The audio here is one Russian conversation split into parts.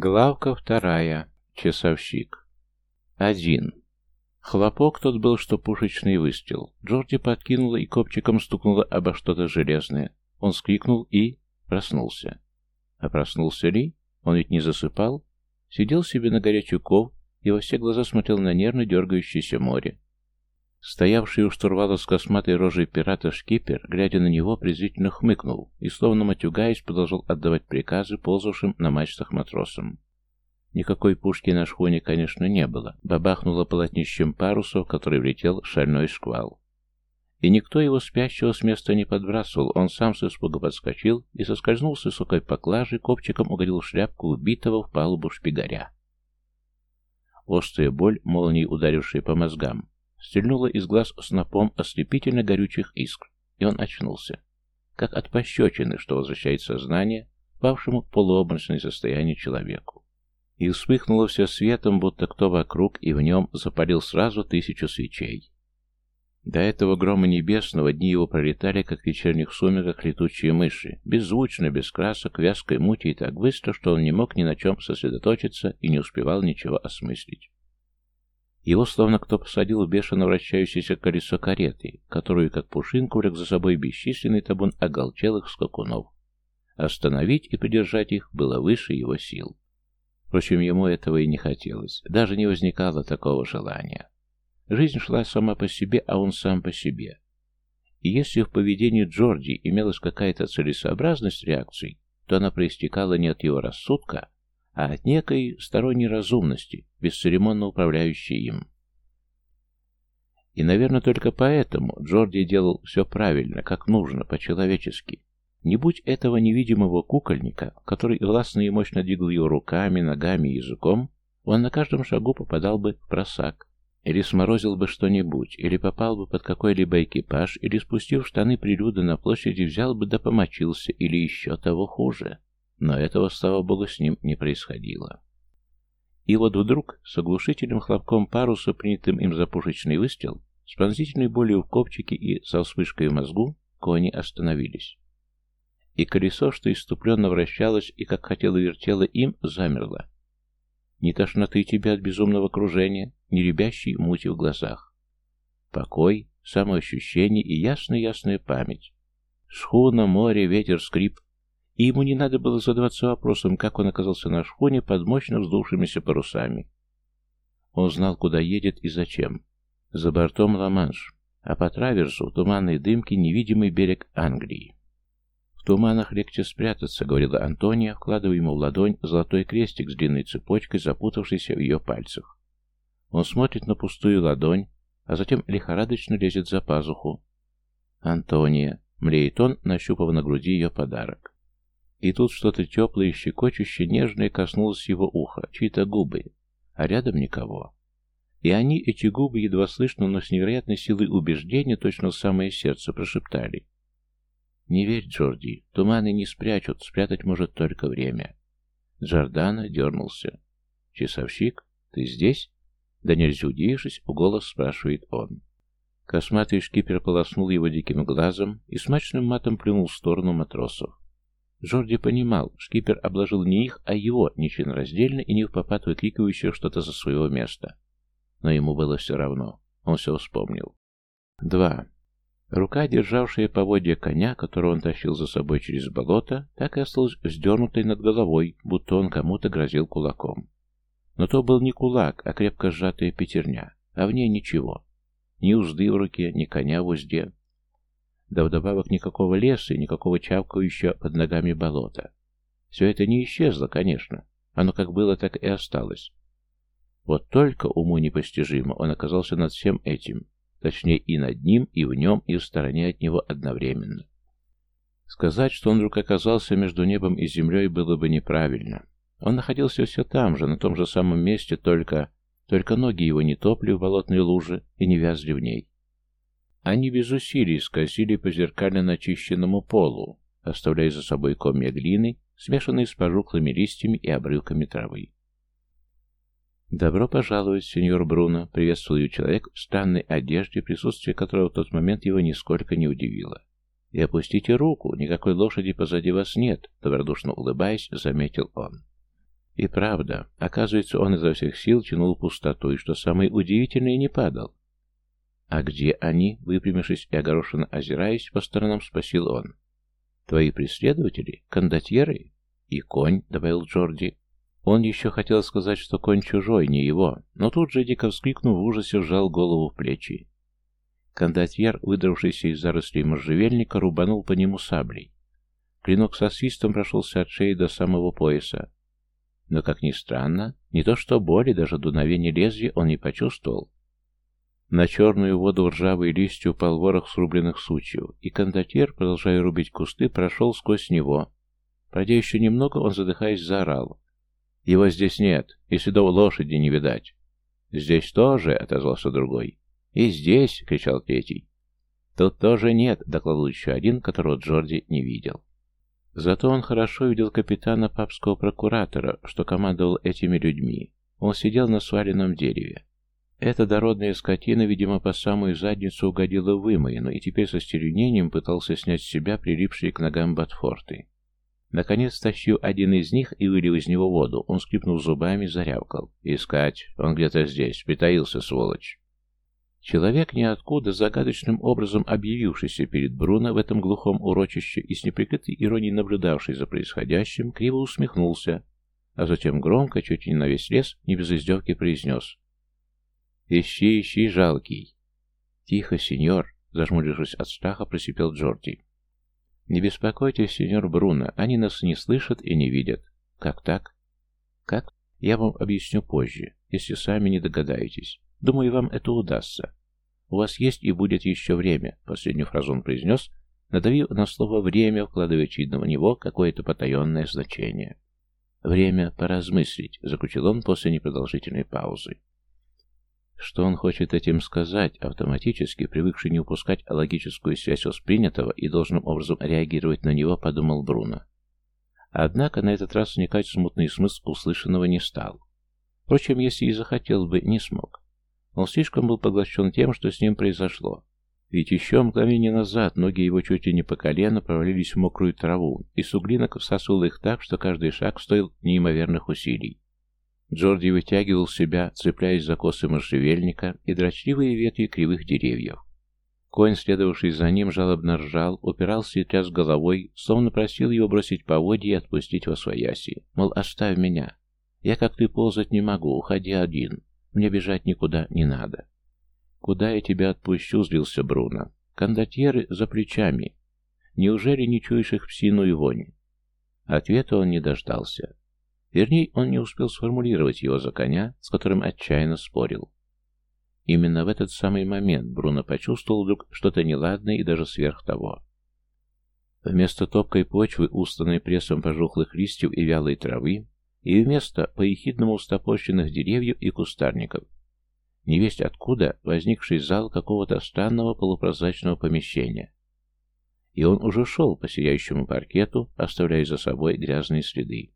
Главка вторая. Часовщик. Один. Хлопок тот был, что пушечный выстрел. Джорди подкинула и копчиком стукнула обо что-то железное. Он скрикнул и... проснулся. А проснулся ли? Он ведь не засыпал. Сидел себе на горячую ков и во все глаза смотрел на нервно дергающееся море. Стоявший у штурвала с косматой рожей пирата шкипер, глядя на него, презрительно хмыкнул и, словно матюгаясь, продолжал отдавать приказы ползавшим на мачтах матросам. Никакой пушки на шхуне, конечно, не было. Бабахнуло полотнищем парусов, который влетел шальной шквал. И никто его спящего с места не подбрасывал, он сам с испуга подскочил и соскользнул с высокой поклажи, копчиком угодил в шляпку убитого в палубу шпигаря. Острая боль, молнией ударившая по мозгам, стрельнула из глаз снопом ослепительно горючих искр, и он очнулся, как от пощечины, что возвращает сознание павшему в полуобморочное состояние человеку. И вспыхнуло все светом, будто кто вокруг, и в нем запалил сразу тысячу свечей. До этого грома небесного дни его пролетали, как в вечерних сумерках летучие мыши, беззвучно, без красок, вязкой мути и так быстро, что он не мог ни на чем сосредоточиться и не успевал ничего осмыслить. Его словно кто посадил в бешено вращающееся колесо кареты, которую, как пушинку, влек за собой бесчисленный табун оголчелых скакунов. Остановить и придержать их было выше его сил. Впрочем, ему этого и не хотелось, даже не возникало такого желания. Жизнь шла сама по себе, а он сам по себе. И если в поведении Джорди имелась какая-то целесообразность реакций, то она проистекала не от его рассудка, а от некой сторонней разумности, бесцеремонно управляющей им. И, наверное, только поэтому Джорди делал все правильно, как нужно, по-человечески. Не будь этого невидимого кукольника, который властно и мощно двигал его руками, ногами и языком, он на каждом шагу попадал бы в просак, или сморозил бы что-нибудь, или попал бы под какой-либо экипаж, или, спустив штаны прилюда на площади, взял бы да помочился, или еще того хуже. Но этого, слава богу, с ним не происходило. И вот вдруг, с оглушительным хлопком паруса, принятым им за пушечный выстрел, с пронзительной болью в копчике и со вспышкой в мозгу, кони остановились. И колесо, что иступленно вращалось и, как хотело вертело им, замерло. Ни тошноты тебе от безумного кружения, ни ребящей мути в глазах. Покой, самоощущение и ясная-ясная память. Шхуна, море, ветер, скрип. И ему не надо было задаваться вопросом, как он оказался на шхуне под мощно вздувшимися парусами. Он знал, куда едет и зачем. За бортом Ла-Манш, а по траверсу в туманной дымке невидимый берег Англии туманах легче спрятаться», — говорила Антония, вкладывая ему в ладонь золотой крестик с длинной цепочкой, запутавшийся в ее пальцах. Он смотрит на пустую ладонь, а затем лихорадочно лезет за пазуху. «Антония», — млеет он, нащупав на груди ее подарок. И тут что-то теплое, щекочущее, нежное коснулось его уха, чьи-то губы, а рядом никого. И они, эти губы, едва слышно, но с невероятной силой убеждения, точно в самое сердце, прошептали. «Не верь, Джорди, туманы не спрячут, спрятать может только время». Джордана дернулся. «Часовщик, ты здесь?» Да нельзя удивившись, у голос спрашивает он. Косматый шкипер полоснул его диким глазом и смачным матом плюнул в сторону матросов. Джорди понимал, шкипер обложил не их, а его, нечленораздельно и не в попад выкрикивающего что-то за своего места. Но ему было все равно. Он все вспомнил. Два. Рука, державшая поводья коня, которого он тащил за собой через болото, так и осталась вздернутой над головой, будто он кому-то грозил кулаком. Но то был не кулак, а крепко сжатая пятерня, а в ней ничего. Ни узды в руке, ни коня в узде. Да вдобавок никакого леса и никакого чавкающего под ногами болота. Все это не исчезло, конечно. Оно как было, так и осталось. Вот только уму непостижимо он оказался над всем этим, Точнее, и над ним, и в нем, и в стороне от него одновременно. Сказать, что он вдруг оказался между небом и землей, было бы неправильно. Он находился все там же, на том же самом месте, только... Только ноги его не топли в болотной луже и не вязли в ней. Они без усилий скользили по зеркально начищенному полу, оставляя за собой комья глины, смешанные с пожухлыми листьями и обрывками травы. «Добро пожаловать, сеньор Бруно», — приветствовал ее человек в странной одежде, присутствие которого в тот момент его нисколько не удивило. «И опустите руку, никакой лошади позади вас нет», — добродушно улыбаясь, заметил он. И правда, оказывается, он изо всех сил тянул пустоту, и что самое удивительное, не падал. «А где они?» — выпрямившись и огорошенно озираясь, по сторонам спросил он. «Твои преследователи? Кондотьеры?» «И конь», — добавил Джорди. Он еще хотел сказать, что конь чужой, не его, но тут же, дико вскрикнув в ужасе, сжал голову в плечи. Кондотьер, выдравшийся из зарослей можжевельника, рубанул по нему саблей. Клинок со свистом прошелся от шеи до самого пояса. Но, как ни странно, не то что боли, даже дуновение лезвия он не почувствовал. На черную воду ржавые листья упал ворох срубленных сучьев, и кондотьер, продолжая рубить кусты, прошел сквозь него. Пройдя еще немного, он, задыхаясь, заорал. «Его здесь нет, и следов лошади не видать». «Здесь тоже», — отозвался другой. «И здесь», — кричал третий. «Тут тоже нет», — докладывал еще один, которого Джорди не видел. Зато он хорошо видел капитана папского прокуратора, что командовал этими людьми. Он сидел на сваленном дереве. Эта дородная скотина, видимо, по самую задницу угодила в вымоину и теперь со стервенением пытался снять с себя прилипшие к ногам ботфорты. Наконец тащил один из них и вылил из него воду. Он скрипнул зубами, зарявкал. «Искать! Он где-то здесь! Притаился, сволочь!» Человек ниоткуда, загадочным образом объявившийся перед Бруно в этом глухом урочище и с неприкрытой иронией наблюдавший за происходящим, криво усмехнулся, а затем громко, чуть не на весь лес, не без издевки произнес. «Ищи, ищи, жалкий!» «Тихо, сеньор!» — зажмурившись от страха, просипел Джорди. «Не беспокойтесь, сеньор Бруно, они нас не слышат и не видят». «Как так?» «Как? Я вам объясню позже, если сами не догадаетесь. Думаю, вам это удастся. У вас есть и будет еще время, последнюю фразу он произнес, надавив на слово «время», вкладывая очевидно в него какое-то потаенное значение. «Время поразмыслить», — заключил он после непродолжительной паузы. Что он хочет этим сказать, автоматически, привыкший не упускать логическую связь воспринятого и должным образом реагировать на него, подумал Бруно. Однако на этот раз вникать в смутный смысл услышанного не стал. Впрочем, если и захотел бы, не смог. Он слишком был поглощен тем, что с ним произошло. Ведь еще мгновение назад ноги его чуть ли не по колено провалились в мокрую траву, и суглинок всасывал их так, что каждый шаг стоил неимоверных усилий. Джорди вытягивал себя, цепляясь за косы можжевельника и дрочливые ветви кривых деревьев. Конь, следовавший за ним, жалобно ржал, упирался и тряс головой, словно просил его бросить поводья и отпустить во свояси. Мол, оставь меня. Я, как ты, ползать не могу, уходи один. Мне бежать никуда не надо. Куда я тебя отпущу, злился Бруно. Кондотьеры за плечами. Неужели не чуешь их псиную вонь? Ответа он не дождался. Вернее, он не успел сформулировать его за коня, с которым отчаянно спорил. Именно в этот самый момент Бруно почувствовал вдруг что-то неладное и даже сверх того. Вместо топкой почвы, устланной прессом пожухлых листьев и вялой травы, и вместо поехидному устопорщенных деревьев и кустарников. Невесть откуда возникший зал какого-то странного полупрозрачного помещения. И он уже шел по сияющему паркету, оставляя за собой грязные следы.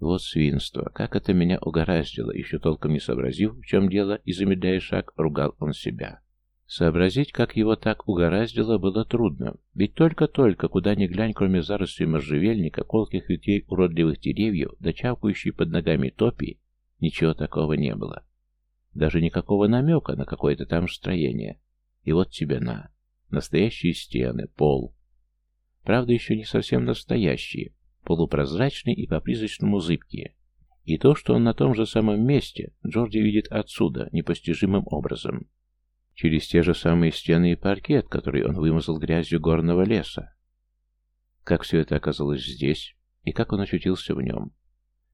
Вот свинство, как это меня угораздило, еще толком не сообразив, в чем дело, и замедляя шаг, ругал он себя. Сообразить, как его так угораздило, было трудно, ведь только-только, куда ни глянь, кроме зарослей можжевельника, колких ветвей уродливых деревьев, да чавкающей под ногами топи, ничего такого не было. Даже никакого намека на какое-то там строение. И вот тебе на. Настоящие стены, пол. Правда, еще не совсем настоящие, полупрозрачные и по-призрачному зыбкие. И то, что он на том же самом месте, Джорди видит отсюда, непостижимым образом через те же самые стены и паркет, который он вымазал грязью горного леса. Как все это оказалось здесь, и как он очутился в нем?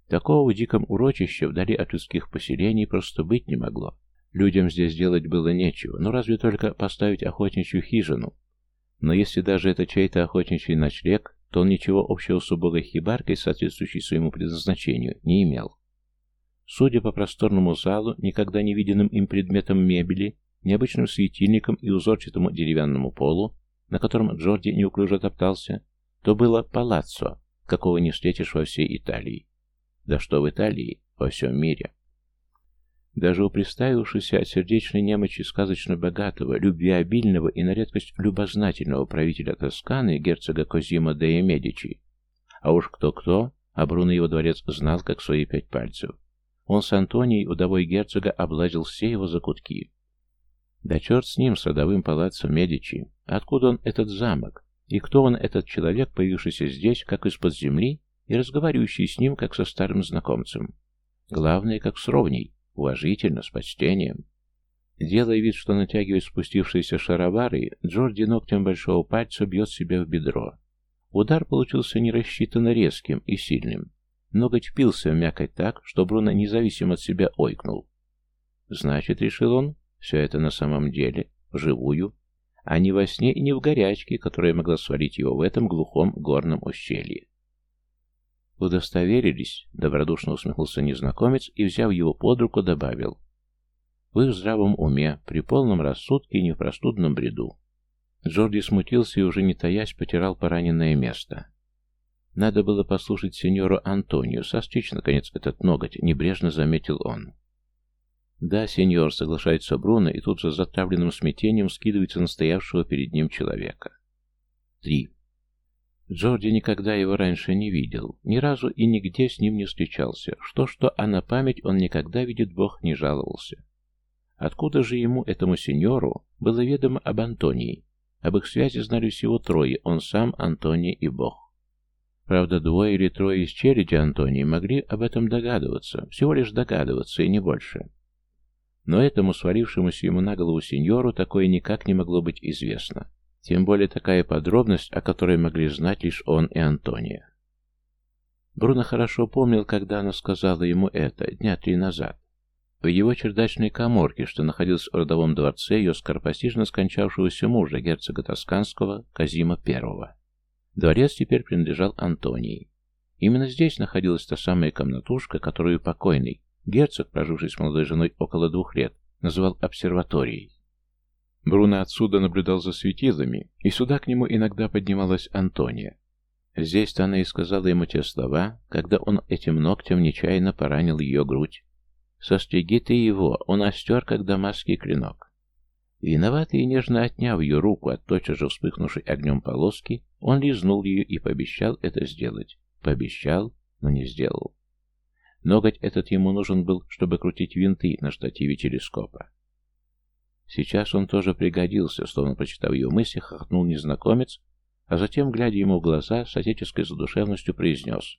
Такого в диком урочище вдали от людских поселений просто быть не могло. Людям здесь делать было нечего, ну разве только поставить охотничью хижину. Но если даже это чей-то охотничий ночлег, то он ничего общего с убогой хибаркой, соответствующей своему предназначению, не имел. Судя по просторному залу, никогда не виденным им предметом мебели, необычным светильником и узорчатому деревянному полу, на котором Джорди неуклюже топтался, то было палаццо, какого не встретишь во всей Италии. Да что в Италии, во всем мире. Даже у представившегося от сердечной немочи сказочно богатого, любвеобильного и на редкость любознательного правителя Тосканы, герцога Козимо де Медичи, а уж кто-кто, а Бруно его дворец знал, как свои пять пальцев. Он с Антонией, удовой герцога, облазил все его закутки. Да черт с ним, с родовым палаццом Медичи. Откуда он этот замок? И кто он, этот человек, появившийся здесь, как из-под земли, и разговаривающий с ним, как со старым знакомцем? Главное, как с ровней, уважительно, с почтением. Делая вид, что натягивает спустившиеся шаровары, Джорди ногтем большого пальца бьет себя в бедро. Удар получился не рассчитанно резким и сильным. Ноготь впился в мякоть так, что Бруно независимо от себя ойкнул. Значит, решил он, все это на самом деле, вживую, а не во сне и не в горячке, которая могла свалить его в этом глухом горном ущелье. «Удостоверились?» — добродушно усмехнулся незнакомец и, взяв его под руку, добавил. «Вы в здравом уме, при полном рассудке и не в простудном бреду». Джорди смутился и, уже не таясь, потирал пораненное место. «Надо было послушать сеньору Антонию, состричь, наконец, этот ноготь», — небрежно заметил он. «Да, сеньор», — соглашается Бруно, и тут же затравленным смятением скидывается на стоявшего перед ним человека. Три. Джорди никогда его раньше не видел, ни разу и нигде с ним не встречался. Что-что, а на память он никогда, видит Бог, не жаловался. Откуда же ему, этому сеньору, было ведомо об Антонии? Об их связи знали всего трое, он сам, Антоний и Бог. Правда, двое или трое из череди Антонии могли об этом догадываться, всего лишь догадываться, и не больше. Но этому свалившемуся ему на голову сеньору такое никак не могло быть известно. Тем более такая подробность, о которой могли знать лишь он и Антония. Бруно хорошо помнил, когда она сказала ему это, дня три назад. В его чердачной коморке, что находилась в родовом дворце ее скоропостижно скончавшегося мужа, герцога Тосканского, Казима I. Дворец теперь принадлежал Антонии. Именно здесь находилась та самая комнатушка, которую покойный, герцог, проживший с молодой женой около двух лет, называл обсерваторией. Бруно отсюда наблюдал за светилами, и сюда к нему иногда поднималась Антония. Здесь-то она и сказала ему те слова, когда он этим ногтем нечаянно поранил ее грудь. «Состриги ты его, он остер, как дамасский клинок». Виноватый и нежно отняв ее руку от тотчас же вспыхнувшей огнем полоски, он лизнул ее и пообещал это сделать. Пообещал, но не сделал. Ноготь этот ему нужен был, чтобы крутить винты на штативе телескопа. Сейчас он тоже пригодился, словно прочитав ее мысли, хохотнул незнакомец, а затем, глядя ему в глаза, с отеческой задушевностью произнес.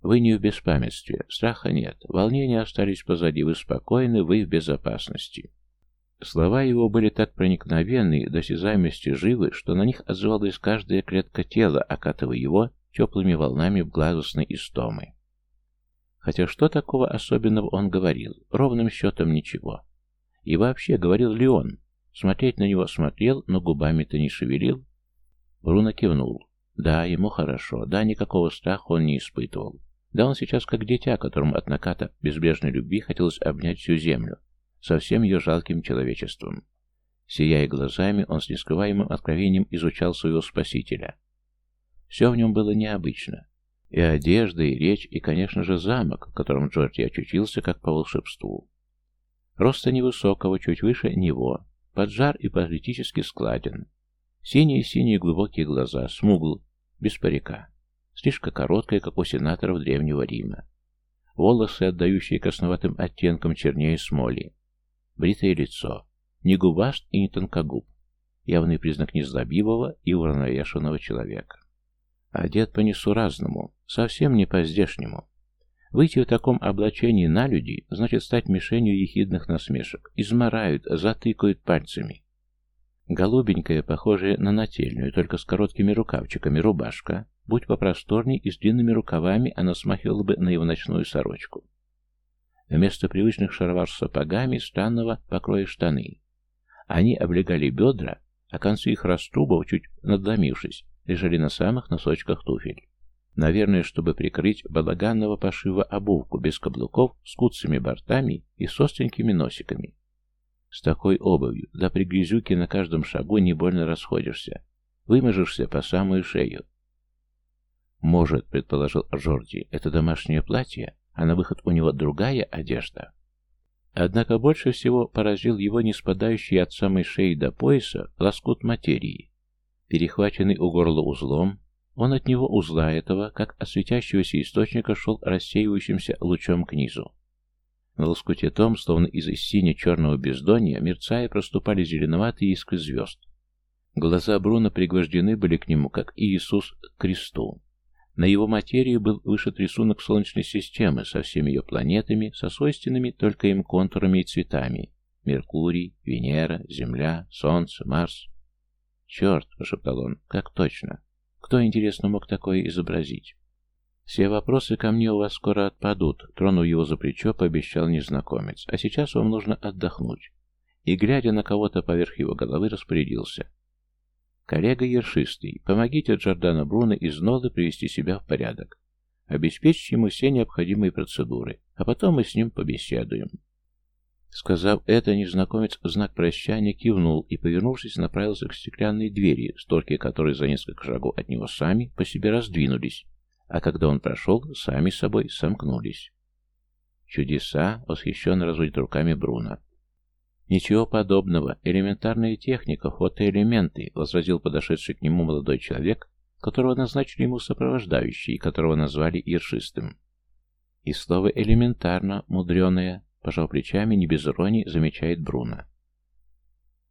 «Вы не в беспамятстве, страха нет, волнения остались позади, вы спокойны, вы в безопасности». Слова его были так проникновенны, до осязаемости живы, что на них отзывалась каждая клетка тела, окатывая его теплыми волнами в благостной истомы. Хотя что такого особенного он говорил? Ровным счетом ничего. И вообще, говорил ли он? Смотреть на него смотрел, но губами-то не шевелил. Бруно кивнул. Да, ему хорошо. Да, никакого страха он не испытывал. Да, он сейчас как дитя, которому от наката безбрежной любви хотелось обнять всю землю, со всем ее жалким человечеством. Сияя глазами, он с нескрываемым откровением изучал своего спасителя. Все в нем было необычно. И одежда, и речь, и, конечно же, замок, в котором Джорди очутился как по волшебству. Роста невысокого, чуть выше него, поджар и политически складен. Синие-синие глубокие глаза, смугл, без парика. Слишком короткая, как у сенаторов Древнего Рима. Волосы, отдающие красноватым оттенком чернее смоли. Бритое лицо. Не губаст и не тонкогуб. Явный признак незлобивого и уравновешенного человека. Одет по несуразному, совсем не по-здешнему. Выйти в таком облачении на людей значит стать мишенью ехидных насмешек. Изморают, затыкают пальцами. Голубенькая, похожая на нательную, только с короткими рукавчиками, рубашка. Будь попросторней и с длинными рукавами, она смахивала бы на его ночную сорочку. Вместо привычных шаровар с сапогами странного покроя штаны. Они облегали бедра, а концы их раструбов, чуть надломившись, лежали на самых носочках туфель. Наверное, чтобы прикрыть балаганного пошива обувку без каблуков, с куцами бортами и с остренькими носиками. С такой обувью, да при грязюке на каждом шагу не больно расходишься. Выможешься по самую шею. Может, предположил Джорди, это домашнее платье, а на выход у него другая одежда. Однако больше всего поразил его не спадающий от самой шеи до пояса лоскут материи, перехваченный у горла узлом, Он от него, узла этого, как от светящегося источника, шел рассеивающимся лучом к низу. На лоскуте том, словно из сине-черного бездонья, мерцая, проступали зеленоватые искры звезд. Глаза Бруно пригвождены были к нему, как Иисус к кресту. На его материи был вышит рисунок Солнечной системы со всеми ее планетами, со свойственными только им контурами и цветами. Меркурий, Венера, Земля, Солнце, Марс. «Черт!» — пошептал он. «Как точно? Кто, интересно, мог такое изобразить?» «Все вопросы ко мне у вас скоро отпадут», — тронув его за плечо, пообещал незнакомец. «А сейчас вам нужно отдохнуть». И, глядя на кого-то поверх его головы, распорядился. «Коллега Ершистый, помогите Джордано Бруно из Нолы привести себя в порядок. Обеспечьте ему все необходимые процедуры, а потом мы с ним побеседуем». Сказав это, незнакомец в знак прощания кивнул и, повернувшись, направился к стеклянной двери, створки которой за несколько шагов от него сами по себе раздвинулись, а когда он прошел, сами собой сомкнулись. «Чудеса!» — восхищенно разводит руками Бруно. «Ничего подобного. Элементарная техника, фотоэлементы», — возразил подошедший к нему молодой человек, которого назначили ему сопровождающий, которого назвали Иршистым. И слово «элементарно», «мудреное», пожал плечами, не без иронии, замечает Бруно.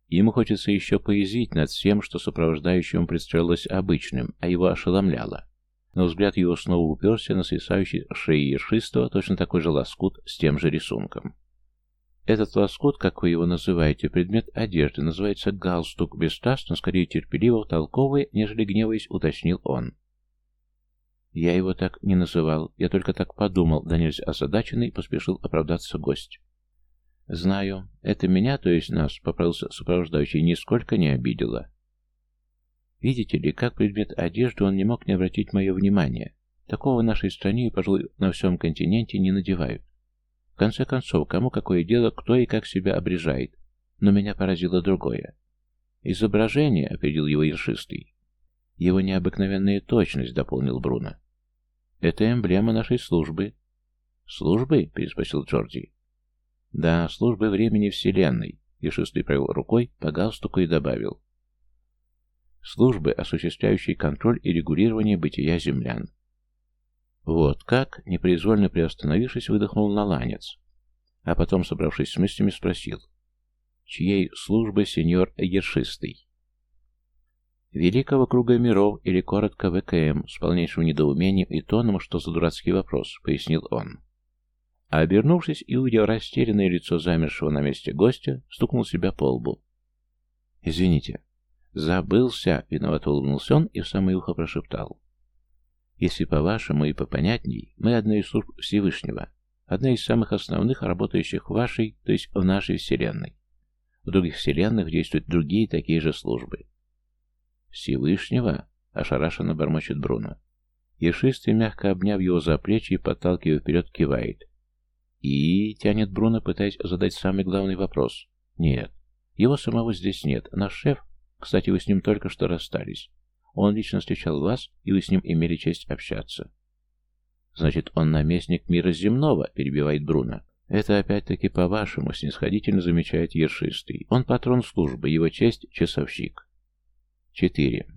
Ему хочется еще поязвить над всем, что сопровождающему представлялось обычным, а его ошеломляло но взгляд его снова уперся на свисающий шеи Ершистого точно такой же лоскут с тем же рисунком. Этот лоскут, как вы его называете, предмет одежды, называется галстук, бесстрастно, скорее терпеливо, толковый, нежели гневаясь, уточнил он. Я его так не называл, я только так подумал, да нельзя озадаченный, поспешил оправдаться гость. Знаю, это меня, то есть нас, поправился сопровождающий, нисколько не обидело. Видите ли, как предмет одежды он не мог не обратить мое внимание. Такого в нашей стране и, пожалуй, на всем континенте не надевают. В конце концов, кому какое дело, кто и как себя обрежает. Но меня поразило другое. Изображение, определил его Ершистый. Его необыкновенная точность, дополнил Бруно. Это эмблема нашей службы. Службы? переспросил Джорди. Да, службы времени Вселенной. Ершистый провел рукой по галстуку и добавил службы, осуществляющей контроль и регулирование бытия землян. Вот как, непроизвольно приостановившись, выдохнул наланец, а потом, собравшись с мыслями, спросил, чьей службы сеньор Ершистый? Великого круга миров, или коротко ВКМ, с полнейшим недоумением и тоном, что за дурацкий вопрос, пояснил он. А обернувшись и увидев растерянное лицо замершего на месте гостя, стукнул себя по лбу. «Извините, «Забылся!» — виновато улыбнулся он и в самое ухо прошептал. «Если по-вашему и попонятней, мы одна из служб Всевышнего, одна из самых основных, работающих в вашей, то есть в нашей Вселенной. В других Вселенных действуют другие такие же службы». «Всевышнего?» — ошарашенно бормочет Бруно. Ешистый, мягко обняв его за плечи и подталкивая вперед, кивает. «И?» — тянет Бруно, пытаясь задать самый главный вопрос. «Нет, его самого здесь нет. Наш шеф кстати, вы с ним только что расстались. Он лично встречал вас, и вы с ним имели честь общаться. Значит, он наместник мира земного, перебивает Бруно. Это опять-таки по-вашему, снисходительно замечает Ершистый. Он патрон службы, его честь — часовщик. 4.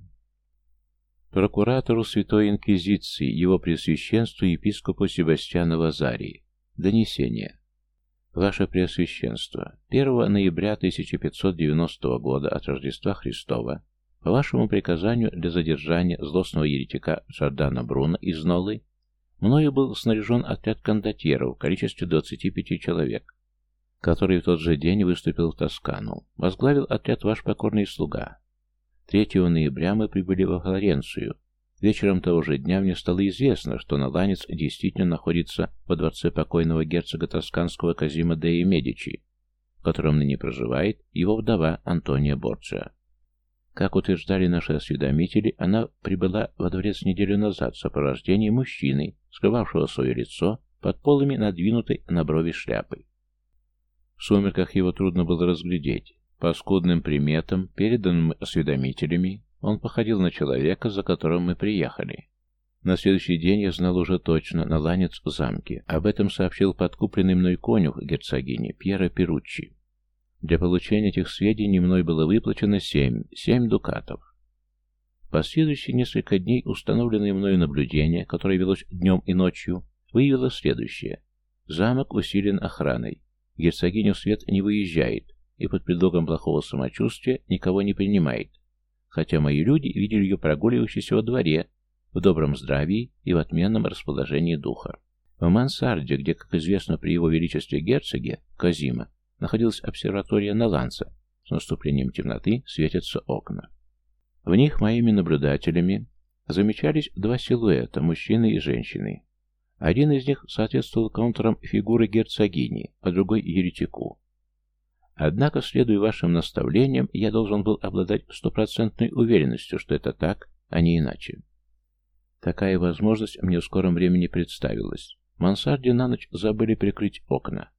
Прокуратору Святой Инквизиции, его пресвященству епископу Себастьяну Вазарии. Донесение. Ваше Преосвященство, 1 ноября 1590 года от Рождества Христова, по вашему приказанию для задержания злостного еретика Джордана Бруно из Нолы, мною был снаряжен отряд кондотьеров в количестве 25 человек, который в тот же день выступил в Тоскану. Возглавил отряд ваш покорный слуга. 3 ноября мы прибыли во Флоренцию, Вечером того же дня мне стало известно, что Наланец действительно находится во дворце покойного герцога Тосканского Казима Деи Медичи, в котором ныне проживает его вдова Антония Борджиа. Как утверждали наши осведомители, она прибыла во дворец неделю назад в сопровождении мужчины, скрывавшего свое лицо под полами надвинутой на брови шляпы. В сумерках его трудно было разглядеть. По скудным приметам, переданным осведомителями, он походил на человека, за которым мы приехали. На следующий день я знал уже точно, на ланец в замке. Об этом сообщил подкупленный мной конюх герцогини Пьера Перуччи. Для получения этих сведений мной было выплачено семь, семь дукатов. В Последующие несколько дней установленное мною наблюдение, которое велось днем и ночью, выявило следующее. Замок усилен охраной. Герцогиню Свет не выезжает и под предлогом плохого самочувствия никого не принимает, хотя мои люди видели ее прогуливающейся во дворе, в добром здравии и в отменном расположении духа. В мансарде, где, как известно при его величестве герцоге, Казима, находилась обсерватория Наланса, с наступлением темноты светятся окна. В них моими наблюдателями замечались два силуэта, мужчины и женщины. Один из них соответствовал контурам фигуры герцогини, а другой — еретику. Однако, следуя вашим наставлениям, я должен был обладать стопроцентной уверенностью, что это так, а не иначе. Такая возможность мне в скором времени представилась. Мансарде на ночь забыли прикрыть окна.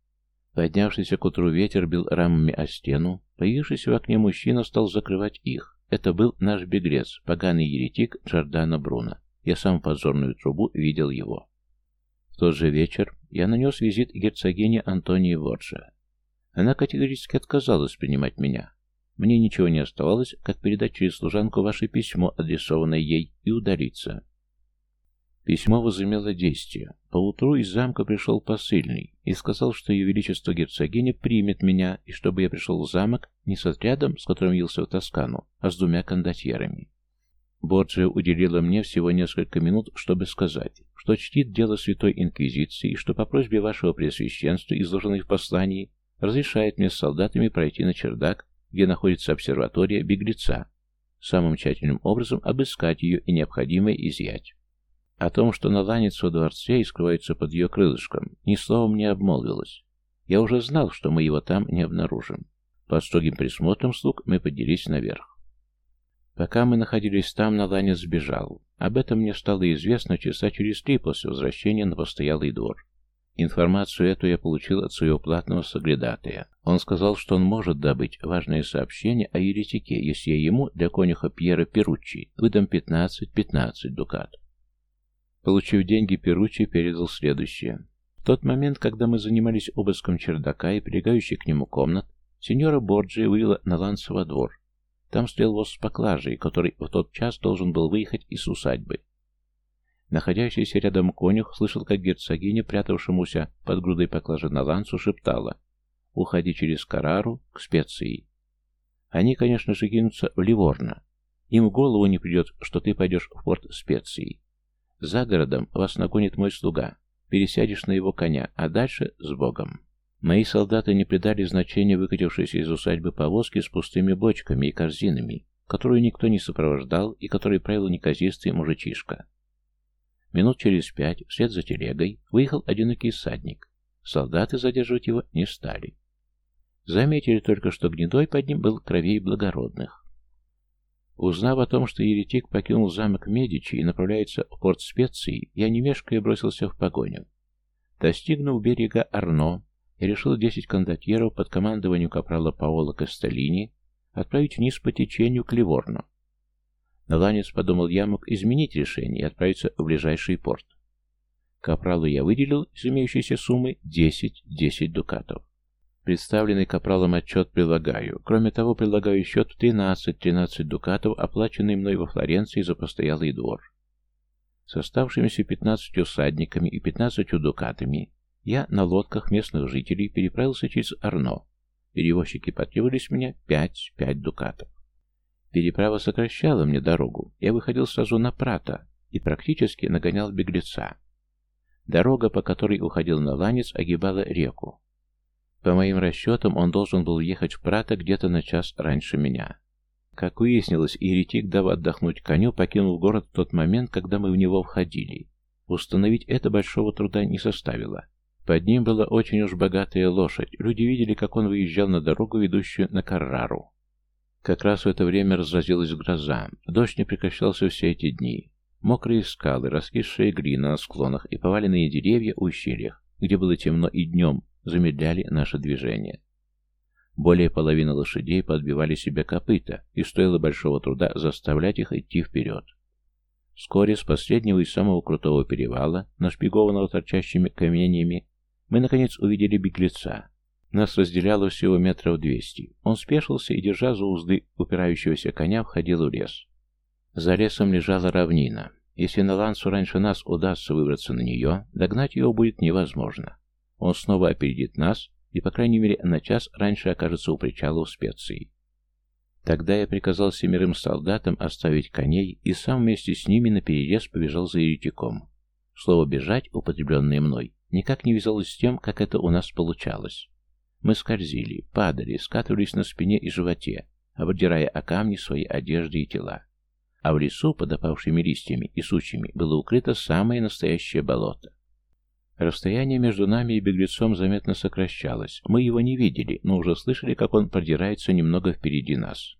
Поднявшийся к утру ветер бил рамами о стену, появившийся в окне мужчина стал закрывать их. Это был наш беглец, поганый еретик Джордано Бруно. Я сам в подзорную трубу видел его. В тот же вечер я нанес визит герцогине Антонии Ворджа. Она категорически отказалась принимать меня. Мне ничего не оставалось, как передать через служанку ваше письмо, адресованное ей, и удалиться. Письмо возымело действие. Поутру из замка пришел посыльный и сказал, что ее величество герцогиня примет меня, и чтобы я пришел в замок не с отрядом, с которым явился в Тоскану, а с двумя кондотьерами. Борджио уделила мне всего несколько минут, чтобы сказать, что чтит дело Святой Инквизиции и что по просьбе вашего Преосвященства, изложенной в послании, разрешает мне с солдатами пройти на чердак, где находится обсерватория беглеца, самым тщательным образом обыскать ее и необходимое изъять. О том, что наланец во дворце и скрывается под ее крылышком, ни словом не обмолвилась. Я уже знал, что мы его там не обнаружим. Под строгим присмотром слуг мы поднялись наверх. Пока мы находились там, наланец сбежал. Об этом мне стало известно часа через три после возвращения на постоялый двор. Информацию эту я получил от своего платного соглядатая. Он сказал, что он может добыть важное сообщение о еретике, если я ему, для конюха Пьера Перуччи, выдам 15-15 дукат. Получив деньги, Перуччи передал следующее. В тот момент, когда мы занимались обыском чердака и прилегающих к нему комнат, сеньора Борджи вывела на Ланса во двор. Там стоял воз с поклажей, который в тот час должен был выехать из усадьбы. Находящийся рядом конюх слышал, как герцогиня, прятавшемуся под грудой поклажи на лансу, шептала «Уходи через Карару к специи». Они, конечно же, кинутся в Ливорно. Им в голову не придет, что ты пойдешь в порт специи. За городом вас нагонит мой слуга. Пересядешь на его коня, а дальше с Богом. Мои солдаты не придали значения выкатившейся из усадьбы повозки с пустыми бочками и корзинами, которую никто не сопровождал и которой правил неказистый мужичишка. Минут через пять, вслед за телегой, выехал одинокий садник. Солдаты задерживать его не стали. Заметили только, что гнедой под ним был кровей благородных. Узнав о том, что еретик покинул замок Медичи и направляется в порт специй, я не мешкая бросился в погоню. Достигнув берега Арно, я решил десять кондотьеров под командованием капрала Паоло Кастеллини отправить вниз по течению к Ливорну. Наланец, подумал я, мог изменить решение и отправиться в ближайший порт. Капралу я выделил из имеющейся суммы 10-10 дукатов. Представленный капралом отчет прилагаю. Кроме того, прилагаю счет в 13-13 дукатов, оплаченный мной во Флоренции за постоялый двор. С оставшимися 15 усадниками и 15 дукатами я на лодках местных жителей переправился через Арно. Перевозчики потребовались мне 5-5 дукатов. Переправа сокращала мне дорогу. Я выходил сразу на Прата и практически нагонял беглеца. Дорога, по которой уходил на Ланец, огибала реку. По моим расчетам, он должен был ехать в Прата где-то на час раньше меня. Как выяснилось, еретик, дав отдохнуть коню, покинул город в тот момент, когда мы в него входили. Установить это большого труда не составило. Под ним была очень уж богатая лошадь. Люди видели, как он выезжал на дорогу, ведущую на Каррару. Как раз в это время разразилась гроза. Дождь не прекращался все эти дни. Мокрые скалы, раскисшая глина на склонах и поваленные деревья у ущельях, где было темно и днем, замедляли наше движение. Более половины лошадей подбивали себе копыта, и стоило большого труда заставлять их идти вперед. Вскоре с последнего и самого крутого перевала, нашпигованного торчащими каменьями, мы, наконец, увидели беглеца, нас разделяло всего метров двести. Он спешился и, держа за узды упирающегося коня, входил в лес. За лесом лежала равнина. Если на Лансу раньше нас удастся выбраться на нее, догнать его будет невозможно. Он снова опередит нас и, по крайней мере, на час раньше окажется у причала у специй. Тогда я приказал семерым солдатам оставить коней и сам вместе с ними наперерез побежал за еретиком. Слово «бежать», употребленное мной, никак не вязалось с тем, как это у нас получалось. Мы скользили, падали, скатывались на спине и животе, обдирая о камни свои одежды и тела. А в лесу, под опавшими листьями и сучьями, было укрыто самое настоящее болото. Расстояние между нами и беглецом заметно сокращалось. Мы его не видели, но уже слышали, как он продирается немного впереди нас.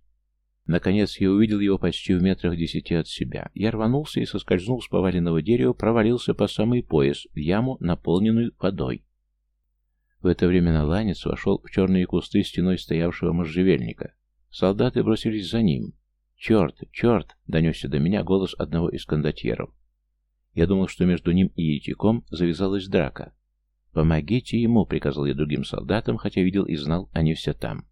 Наконец я увидел его почти в метрах десяти от себя. Я рванулся и соскользнул с поваленного дерева, провалился по самый пояс в яму, наполненную водой. В это время наланец вошел в черные кусты стеной стоявшего можжевельника. Солдаты бросились за ним. «Черт! Черт!» — донесся до меня голос одного из кондотьеров. Я думал, что между ним и еретиком завязалась драка. «Помогите ему», — приказал я другим солдатам, хотя видел и знал, они все там.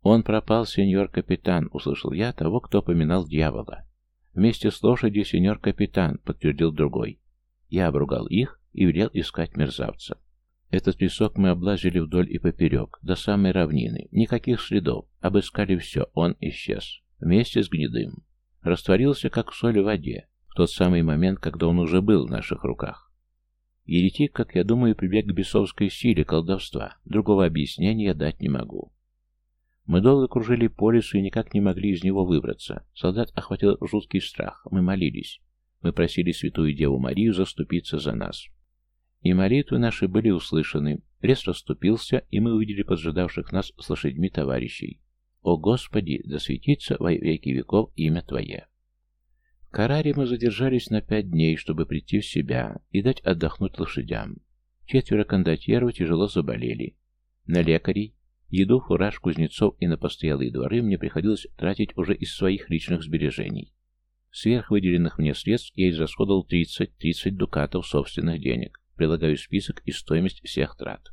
«Он пропал, сеньор-капитан», — услышал я того, кто поминал дьявола. «Вместе с лошадью, сеньор-капитан», — подтвердил другой. Я обругал их и велел искать мерзавца. Этот лесок мы облазили вдоль и поперек, до самой равнины. Никаких следов. Обыскали все, он исчез. Вместе с гнедым. Растворился, как соль в воде в тот самый момент, когда он уже был в наших руках. Еретик, как я думаю, прибег к бесовской силе колдовства. Другого объяснения я дать не могу. Мы долго кружили по лесу и никак не могли из него выбраться. Солдат охватил жуткий страх. Мы молились. Мы просили святую Деву Марию заступиться за нас. И молитвы наши были услышаны. Лес расступился, и мы увидели поджидавших нас с лошадьми товарищей. «О Господи, да светится во веки веков имя Твое!» Караре мы задержались на пять дней, чтобы прийти в себя и дать отдохнуть лошадям. Четверо кондотьеров тяжело заболели. На лекарей, еду, фураж, кузнецов и на постоялые дворы мне приходилось тратить уже из своих личных сбережений. Сверх выделенных мне средств я израсходовал 30-30 дукатов собственных денег. Прилагаю список и стоимость всех трат.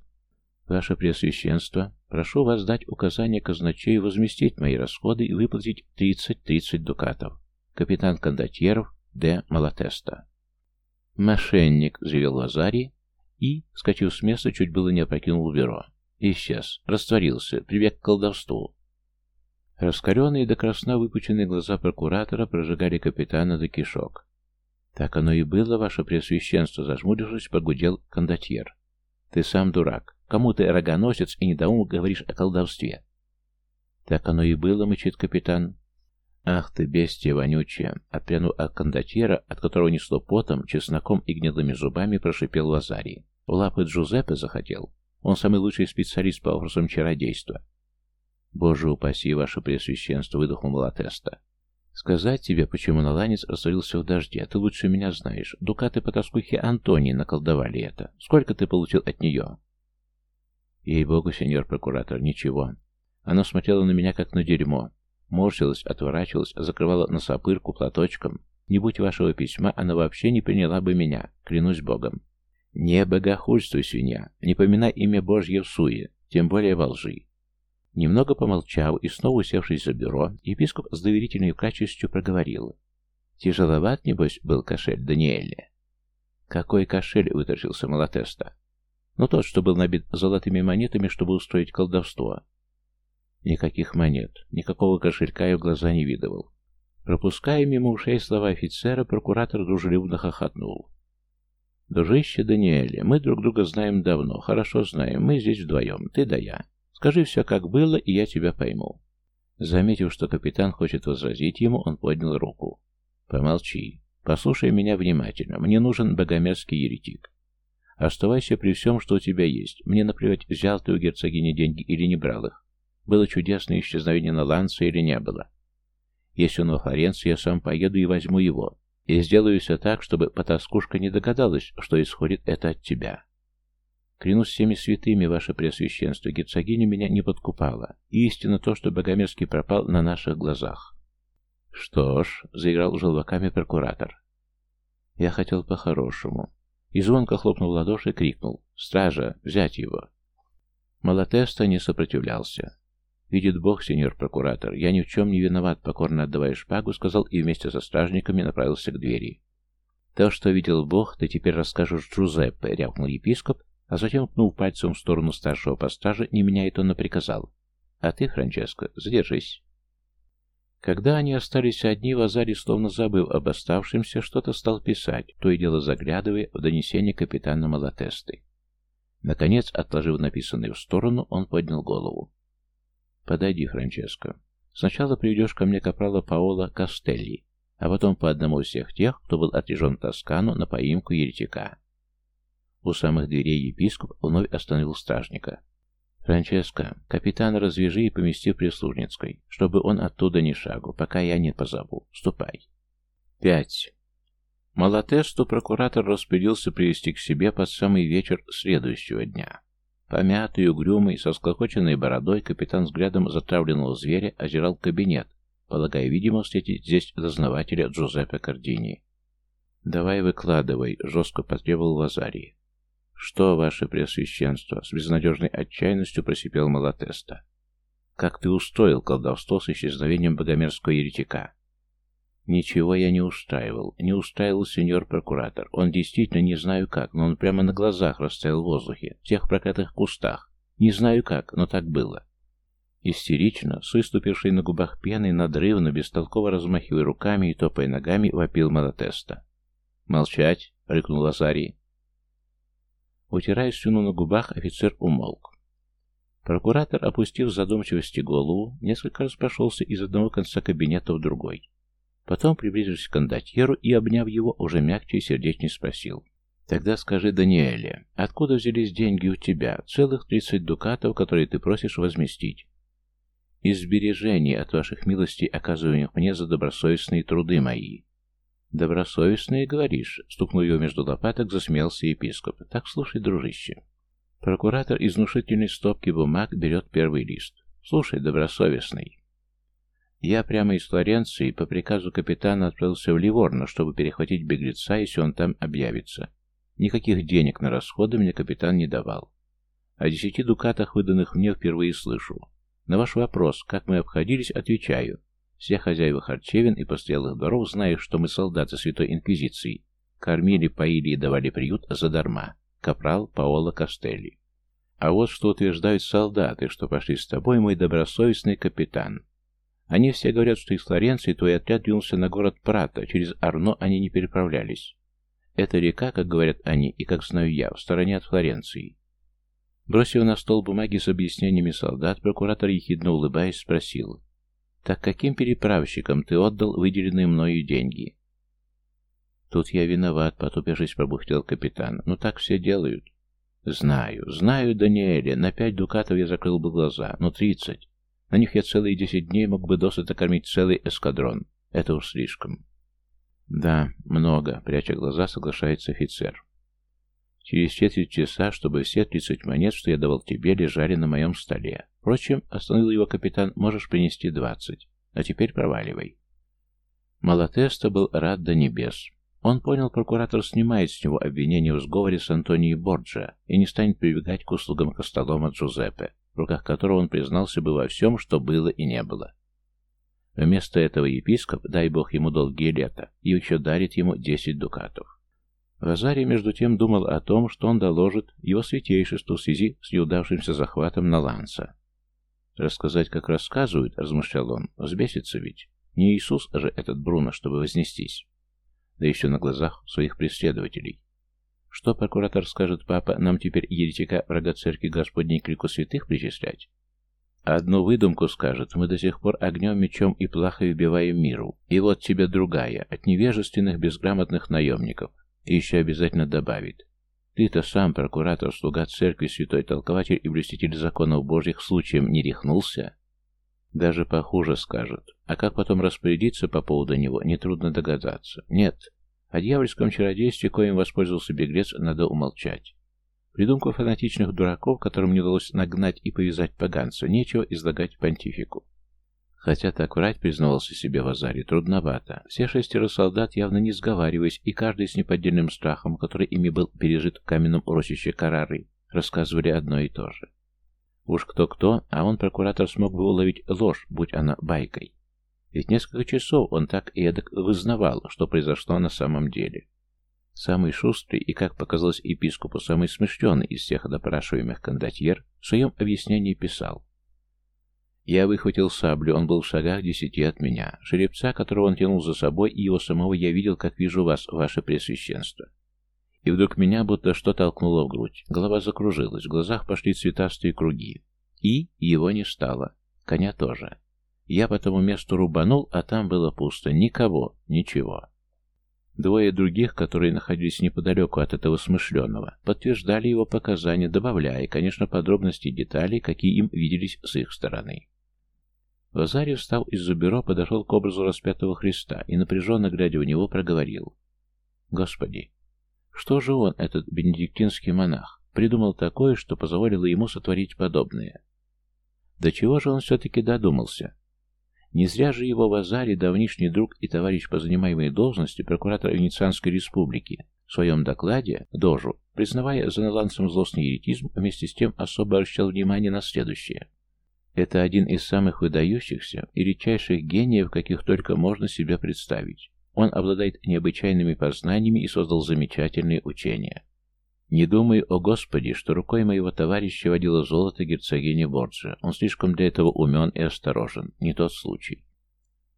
Ваше Преосвященство, прошу вас дать указание казначею возместить мои расходы и выплатить 30-30 дукатов. Капитан Кондотьеров Д. Малатеста. «Мошенник!» — заявил Лазарий и, скачив с места, чуть было не опрокинул бюро. Исчез, растворился, прибег к колдовству. Раскаленные до красна выпученные глаза прокуратора прожигали капитана до кишок. «Так оно и было, ваше Преосвященство», — зажмурившись, погудел кондотьер. «Ты сам дурак. Кому ты рогоносец и недоумок говоришь о колдовстве?» «Так оно и было», — мычит капитан. «Ах ты, бестия вонючая!» Отпрянув от кондотьера, от которого несло потом, чесноком и гнилыми зубами, прошипел Лазарий. В лапы Джузеппе захотел. Он самый лучший специалист по вопросам чародейства. «Боже упаси, ваше пресвященство!» — выдохнул Малатеста. «Сказать тебе, почему наланец растворился в дожде, ты лучше меня знаешь. Дукаты по тоскухе Антонии наколдовали это. Сколько ты получил от нее?» «Ей-богу, сеньор прокуратор, ничего. Она смотрела на меня, как на дерьмо. Морщилась, отворачивалась, закрывала носопырку платочком. Не будь вашего письма, она вообще не приняла бы меня, клянусь Богом. Не богохульствуй, свинья, не поминай имя Божье в суе, тем более во лжи. Немного помолчав и снова усевшись за бюро, епископ с доверительной вкачеством проговорил. Тяжеловат, небось, был кошель Даниэля. Какой кошель, выторчился Малатеста. Ну тот, что был набит золотыми монетами, чтобы устроить колдовство. Никаких монет, никакого кошелька я в глаза не видывал. Пропуская мимо ушей слова офицера, прокуратор дружелюбно хохотнул. «Дружище Даниэле, мы друг друга знаем давно, хорошо знаем, мы здесь вдвоем, ты да я. Скажи все, как было, и я тебя пойму». Заметив, что капитан хочет возразить ему, он поднял руку. «Помолчи. Послушай меня внимательно. Мне нужен богомерзкий еретик. Оставайся при всем, что у тебя есть. Мне наплевать, взял ты у герцогини деньги или не брал их. Было чудесное исчезновение на Ланце или не было. Если он во Флоренции, я сам поеду и возьму его. И сделаю все так, чтобы потаскушка не догадалась, что исходит это от тебя. Клянусь всеми святыми, ваше Преосвященство, герцогиня меня не подкупала. И истинно то, что Богомерзкий пропал на наших глазах. Что ж, заиграл желваками прокуратор. Я хотел по-хорошему. И звонко хлопнул в ладоши и крикнул. «Стража! Взять его!» Малатеста не сопротивлялся. «Видит Бог, сеньор прокуратор, я ни в чем не виноват», покорно отдавая шпагу, сказал и вместе со стражниками направился к двери. «То, что видел Бог, ты теперь расскажешь Джузеппе», — рявкнул епископ, а затем, пнув пальцем в сторону старшего постажа, не меняя тона, приказал. «А ты, Франческо, задержись». Когда они остались одни, Вазари, словно забыв об оставшемся, что-то стал писать, то и дело заглядывая в донесение капитана Малатесты. Наконец, отложив написанное в сторону, он поднял голову. «Подойди, Франческо. Сначала приведешь ко мне капрала Паола Кастелли, а потом по одному из всех тех, кто был отряжен в Тоскану на поимку еретика». У самых дверей епископ вновь остановил стражника. «Франческо, капитана развяжи и помести в прислужницкой, чтобы он оттуда ни шагу, пока я не позову. Ступай». Пять. Малатесту прокуратор распорядился привести к себе под самый вечер следующего дня. Помятый, угрюмый, со склокоченной бородой, капитан взглядом затравленного зверя озирал кабинет, полагая, видимо, встретить здесь дознавателя Джузеппе Кардини. «Давай выкладывай», — жестко потребовал Лазарий. «Что, ваше преосвященство?» — с безнадежной отчаянностью просипел Малатеста. «Как ты устроил колдовство с исчезновением богомерзкого еретика?» «Ничего я не устраивал. Не устраивал сеньор-прокуратор. Он действительно не знаю как, но он прямо на глазах растаял в воздухе, в тех проклятых кустах. Не знаю как, но так было». Истерично, с выступившей на губах пеной, надрывно, бестолково размахивая руками и топая ногами, вопил Малатеста. «Молчать!» — рыкнул Лазарий. Утирая слюну на губах, офицер умолк. Прокуратор, опустив в задумчивости голову, несколько раз прошелся из одного конца кабинета в другой. Потом, приблизившись к кондотьеру и, обняв его, уже мягче и сердечней спросил. «Тогда скажи, Даниэле, откуда взялись деньги у тебя, целых тридцать дукатов, которые ты просишь возместить?» «Из сбережений от ваших милостей, оказываемых мне за добросовестные труды мои», «Добросовестные, говоришь?» — стукнул его между лопаток, засмеялся епископ. «Так слушай, дружище». Прокуратор из внушительной стопки бумаг берет первый лист. «Слушай, добросовестный». Я прямо из Флоренции по приказу капитана отправился в Ливорно, чтобы перехватить беглеца, если он там объявится. Никаких денег на расходы мне капитан не давал. О десяти дукатах, выданных мне, впервые слышу. На ваш вопрос, как мы обходились, отвечаю. Все хозяева харчевин и постоялых дворов, зная, что мы солдаты Святой Инквизиции, кормили, поили и давали приют задарма. Капрал Паоло Костелли. А вот что утверждают солдаты, что пошли с тобой, мой добросовестный капитан. Они все говорят, что из Флоренции твой отряд двинулся на город Прата, через Арно они не переправлялись. Эта река, как говорят они, и как знаю я, в стороне от Флоренции. Бросив на стол бумаги с объяснениями солдат, прокуратор, ехидно улыбаясь, спросил, так каким переправщикам ты отдал выделенные мною деньги? Тут я виноват, потупившись, пробухтел капитан. Ну так все делают. Знаю, знаю, Даниэле, на пять дукатов я закрыл бы глаза, но тридцать. На них я целые десять дней мог бы досыта кормить целый эскадрон. Это уж слишком. Да, много, пряча глаза, соглашается офицер. Через четверть часа, чтобы все тридцать монет, что я давал тебе, лежали на моем столе. Впрочем, остановил его капитан, можешь принести двадцать. А теперь проваливай. Малатеста был рад до небес. Он понял, прокуратор снимает с него обвинение в сговоре с Антонией Борджа и не станет прибегать к услугам Костолома Джузеппе, в руках которого он признался бы во всем, что было и не было. Вместо этого епископ, дай бог ему долгие лета, и еще дарит ему десять дукатов. Розарий, между тем, думал о том, что он доложит его святейшеству в связи с неудавшимся захватом на Ланса. «Рассказать, как рассказывают», — размышлял он, — «взбесится ведь. Не Иисус же этот Бруно, чтобы вознестись. Да еще на глазах своих преследователей. Что прокуратор скажет, папа, нам теперь еретика врага церкви Господней к святых причислять? Одну выдумку скажет, мы до сих пор огнем, мечом и плахой вбиваем миру. И вот тебе другая, от невежественных, безграмотных наемников. И еще обязательно добавит. Ты-то сам, прокуратор, слуга церкви, святой толкователь и блюститель законов божьих, случаем не рехнулся? Даже похуже скажет. А как потом распорядиться по поводу него, нетрудно догадаться. Нет. О дьявольском чародействе, коим воспользовался беглец, надо умолчать. Придумку фанатичных дураков, которым не удалось нагнать и повязать поганца, нечего излагать понтифику. Хотя так врать, признавался себе Вазари, трудновато. Все шестеро солдат, явно не сговариваясь, и каждый с неподдельным страхом, который ими был пережит в каменном урочище Карары, рассказывали одно и то же. Уж кто-кто, а он, прокуратор, смог бы уловить ложь, будь она байкой. Ведь несколько часов он так и эдак вызнавал, что произошло на самом деле. Самый шустрый и, как показалось епископу, самый смышленый из всех допрашиваемых кондотьер в своем объяснении писал. Я выхватил саблю, он был в шагах десяти от меня. Жеребца, которого он тянул за собой, и его самого я видел, как вижу вас, ваше пресвященство. И вдруг меня будто что толкнуло в грудь. Голова закружилась, в глазах пошли цветастые круги. И его не стало. Коня тоже. Я по тому месту рубанул, а там было пусто. Никого, ничего. Двое других, которые находились неподалеку от этого смышленого, подтверждали его показания, добавляя, конечно, подробности и детали, какие им виделись с их стороны. Лазарь встал из-за бюро, подошел к образу распятого Христа и, напряженно глядя в него, проговорил. «Господи, что же он, этот бенедиктинский монах, придумал такое, что позволило ему сотворить подобное? До чего же он все-таки додумался? Не зря же его в Азаре давнишний друг и товарищ по занимаемой должности прокуратора Венецианской республики в своем докладе Дожу, признавая за злостный еретизм, вместе с тем особо обращал внимание на следующее. Это один из самых выдающихся и редчайших гениев, каких только можно себе представить. Он обладает необычайными познаниями и создал замечательные учения. Не думай, о Господи, что рукой моего товарища водила золото герцогиня Борджа. Он слишком для этого умен и осторожен. Не тот случай.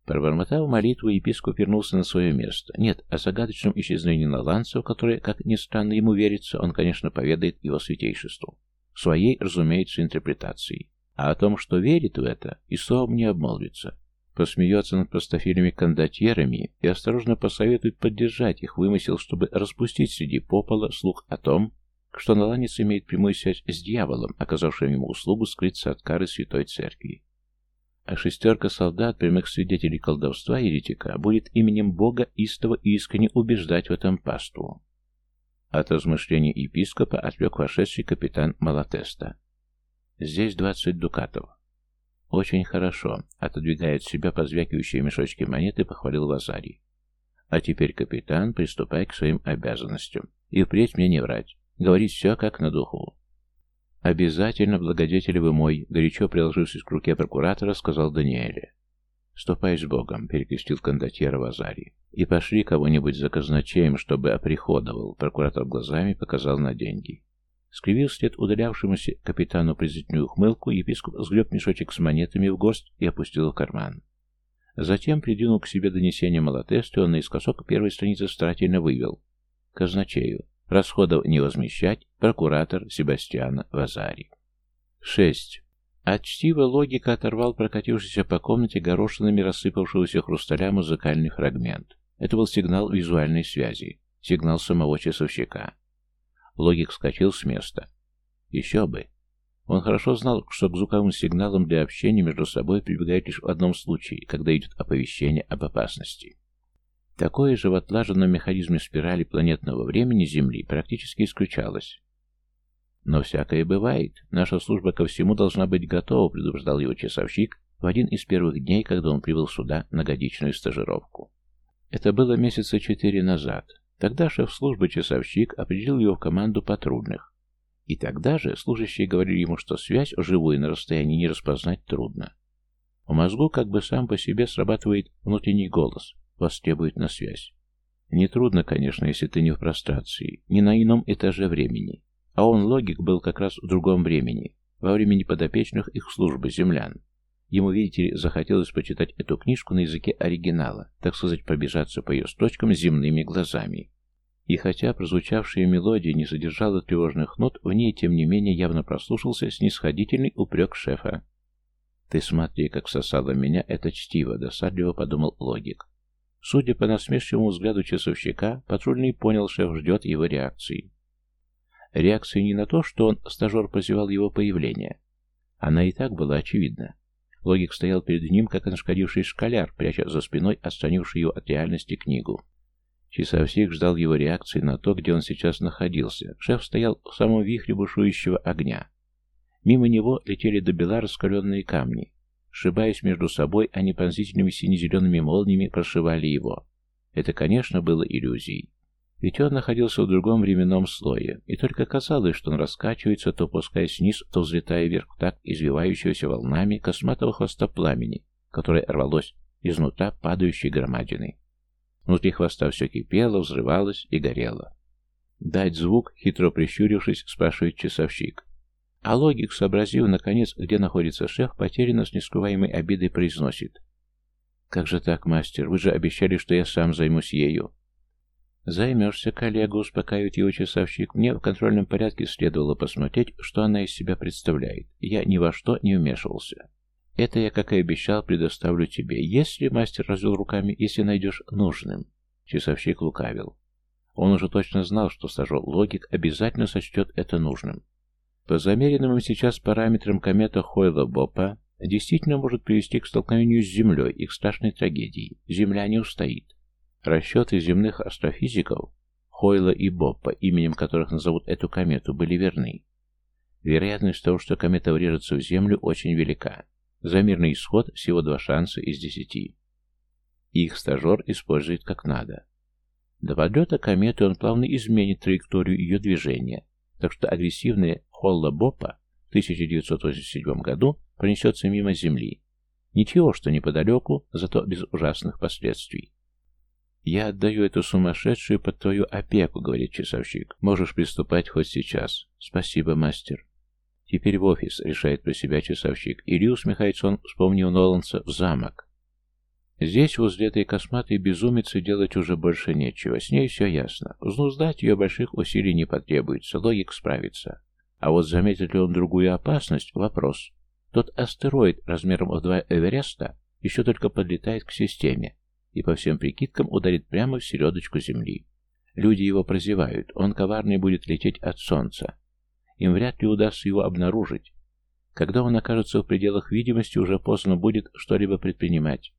Пробормотав молитву, епископ вернулся на свое место. Нет, о загадочном исчезновении наланцев, которое, как ни странно ему верится, он, конечно, поведает его святейшеству. Своей, разумеется, интерпретацией. А о том, что верит в это, и словом не обмолвится посмеется над простофилями-кондотьерами и осторожно посоветует поддержать их вымысел, чтобы распустить среди попола слух о том, что наланец имеет прямую связь с дьяволом, оказавшим ему услугу скрыться от кары Святой Церкви. А шестерка солдат, прямых свидетелей колдовства еретика, будет именем Бога истово и искренне убеждать в этом паству. От размышлений епископа отвлек вошедший капитан Малатеста. «Здесь двадцать дукатов. «Очень хорошо», — отодвигая от себя позвякивающие мешочки монеты, похвалил Лазарий. «А теперь, капитан, приступай к своим обязанностям. И впредь мне не врать. Говорить все как на духу». «Обязательно, благодетель вы мой», — горячо приложившись к руке прокуратора, сказал Даниэле. «Ступай с Богом», — перекрестил кондотьера Вазарий. «И пошли кого-нибудь за казначеем, чтобы оприходовал», — прокуратор глазами показал на деньги. Скривил след удалявшемуся капитану презрительную ухмылку, епископ сгреб мешочек с монетами в гост и опустил в карман. Затем, придвинул к себе донесение Малатесту, он наискосок первой страницы старательно вывел. Казначею. Расходов не возмещать. Прокуратор Себастьяна Вазари. 6. От чтива логика оторвал прокатившийся по комнате горошинами рассыпавшегося хрусталя музыкальный фрагмент. Это был сигнал визуальной связи. Сигнал самого часовщика. Логик вскочил с места. Еще бы. Он хорошо знал, что к звуковым сигналам для общения между собой прибегают лишь в одном случае, когда идет оповещение об опасности. Такое же в отлаженном механизме спирали планетного времени Земли практически исключалось. Но всякое бывает. Наша служба ко всему должна быть готова, предупреждал его часовщик в один из первых дней, когда он прибыл сюда на годичную стажировку. Это было месяца четыре назад. Тогда шеф службы часовщик определил его в команду патрульных. И тогда же служащие говорили ему, что связь живую на расстоянии не распознать трудно. В мозгу как бы сам по себе срабатывает внутренний голос «Вас требует на связь». Нетрудно, конечно, если ты не в прострации, не на ином этаже времени. А он, логик, был как раз в другом времени, во времени подопечных их службы землян. Ему, видите ли, захотелось почитать эту книжку на языке оригинала, так сказать, пробежаться по ее строчкам земными глазами. И хотя прозвучавшая мелодия не содержала тревожных нот, в ней, тем не менее, явно прослушался снисходительный упрек шефа. «Ты смотри, как сосало меня это чтиво», — досадливо подумал логик. Судя по насмешливому взгляду часовщика, патрульный понял, шеф ждет его реакции. Реакции не на то, что он, стажер, прозевал его появление. Она и так была очевидна. Логик стоял перед ним, как нашкодивший школяр, пряча за спиной отстранивший его от реальности книгу. Часовщик ждал его реакции на то, где он сейчас находился. Шеф стоял в самом вихре бушующего огня. Мимо него летели до бела раскаленные камни. Сшибаясь между собой, они пронзительными сине-зелеными молниями прошивали его. Это, конечно, было иллюзией. Ведь он находился в другом временном слое, и только казалось, что он раскачивается, то опускаясь вниз, то взлетая вверх так извивающегося волнами косматого хвоста пламени, которое рвалось изнутра падающей громадины. Внутри хвоста все кипело, взрывалось и горело. «Дать звук?» — хитро прищурившись, спрашивает часовщик. А логик, сообразив, наконец, где находится шеф, потерянно с нескрываемой обидой произносит. «Как же так, мастер? Вы же обещали, что я сам займусь ею». «Займешься, коллега», — успокаивает его часовщик. «Мне в контрольном порядке следовало посмотреть, что она из себя представляет. Я ни во что не вмешивался. Это я, как и обещал, предоставлю тебе. Если, мастер развел руками, если найдешь нужным». Часовщик лукавил. Он уже точно знал, что стажер логик обязательно сочтет это нужным. По замеренным сейчас параметрам комета Хойла-Боппа действительно может привести к столкновению с Землей и к страшной трагедии. Земля не устоит. Расчеты земных астрофизиков Хойла и Боппа, именем которых назовут эту комету, были верны. Вероятность того, что комета врежется в Землю, очень велика. За мирный исход всего два шанса из десяти. Их стажер использует как надо. До подлета кометы он плавно изменит траекторию ее движения, так что агрессивная Холла Боппа в 1987 году пронесется мимо Земли. Ничего, что неподалеку, зато без ужасных последствий. «Я отдаю эту сумасшедшую под твою опеку», — говорит часовщик. «Можешь приступать хоть сейчас». «Спасибо, мастер». «Теперь в офис», — решает про себя часовщик. Или усмехается он, вспомнив Ноланса, в замок. Здесь, возле этой косматой безумицы, делать уже больше нечего. С ней все ясно. Взнуздать ее больших усилий не потребуется, логик справится. А вот заметит ли он другую опасность – вопрос. Тот астероид размером в два Эвереста еще только подлетает к системе и по всем прикидкам ударит прямо в середочку Земли. Люди его прозевают, он коварный будет лететь от Солнца. Им вряд ли удастся его обнаружить. Когда он окажется в пределах видимости, уже поздно будет что-либо предпринимать.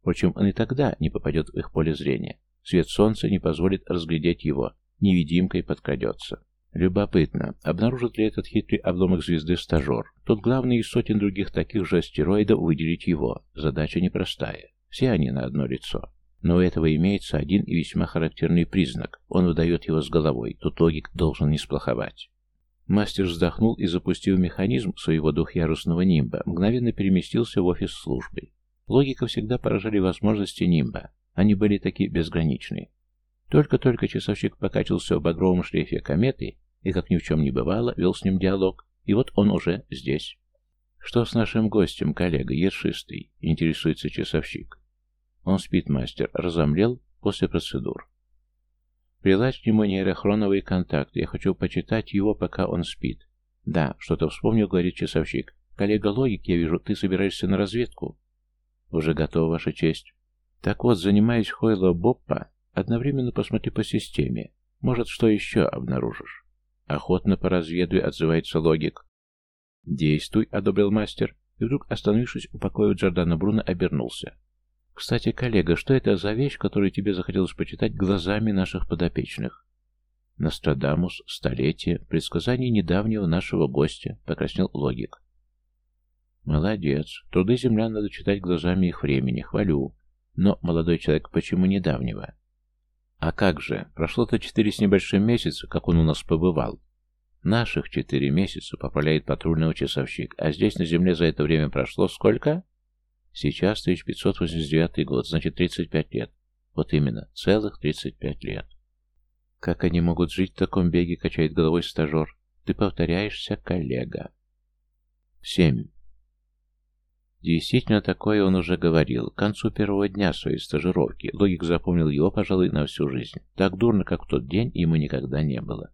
Впрочем, он и тогда не попадет в их поле зрения. Свет солнца не позволит разглядеть его, невидимкой подкрадется. Любопытно, обнаружит ли этот хитрый обломок звезды стажер? Тут главный из сотен других таких же астероидов выделить его. Задача непростая. Все они на одно лицо. Но у этого имеется один и весьма характерный признак. Он выдает его с головой. Тут логик должен не сплоховать. Мастер вздохнул и, запустив механизм своего двухъярусного нимба, мгновенно переместился в офис службы. Логика всегда поражали возможности нимба. Они были такие безграничны. Только-только часовщик покатился в багровом шлейфе кометы и, как ни в чем не бывало, вел с ним диалог, и вот он уже здесь. «Что с нашим гостем, коллега, ершистый?» — интересуется часовщик. Он спит, мастер, разомлел после процедур. Приладь к нему нейрохроновый контакт. Я хочу почитать его, пока он спит. Да, что-то вспомнил, говорит часовщик. Коллега логик, я вижу, ты собираешься на разведку. Уже готов, Ваша честь. Так вот, занимаясь Хойло Боппа, одновременно посмотри по системе. Может, что еще обнаружишь. Охотно поразведуй, отзывается логик. «Действуй», — одобрил мастер, и вдруг, остановившись у покоя Джордана Бруно, обернулся. «Кстати, коллега, что это за вещь, которую тебе захотелось почитать глазами наших подопечных?» «Нострадамус, столетие, предсказание недавнего нашего гостя», — покраснел логик. «Молодец. Труды землян надо читать глазами их времени. Хвалю. Но, молодой человек, почему недавнего?» «А как же? Прошло-то четыре с небольшим месяца, как он у нас побывал. Наших четыре месяца, поправляет патрульного часовщик. А здесь на Земле за это время прошло сколько? Сейчас 1589 год, значит 35 лет. Вот именно, целых 35 лет. Как они могут жить в таком беге, качает головой стажер. Ты повторяешься, коллега. 7. Действительно, такое он уже говорил. К концу первого дня своей стажировки логик запомнил его, пожалуй, на всю жизнь. Так дурно, как в тот день, ему никогда не было.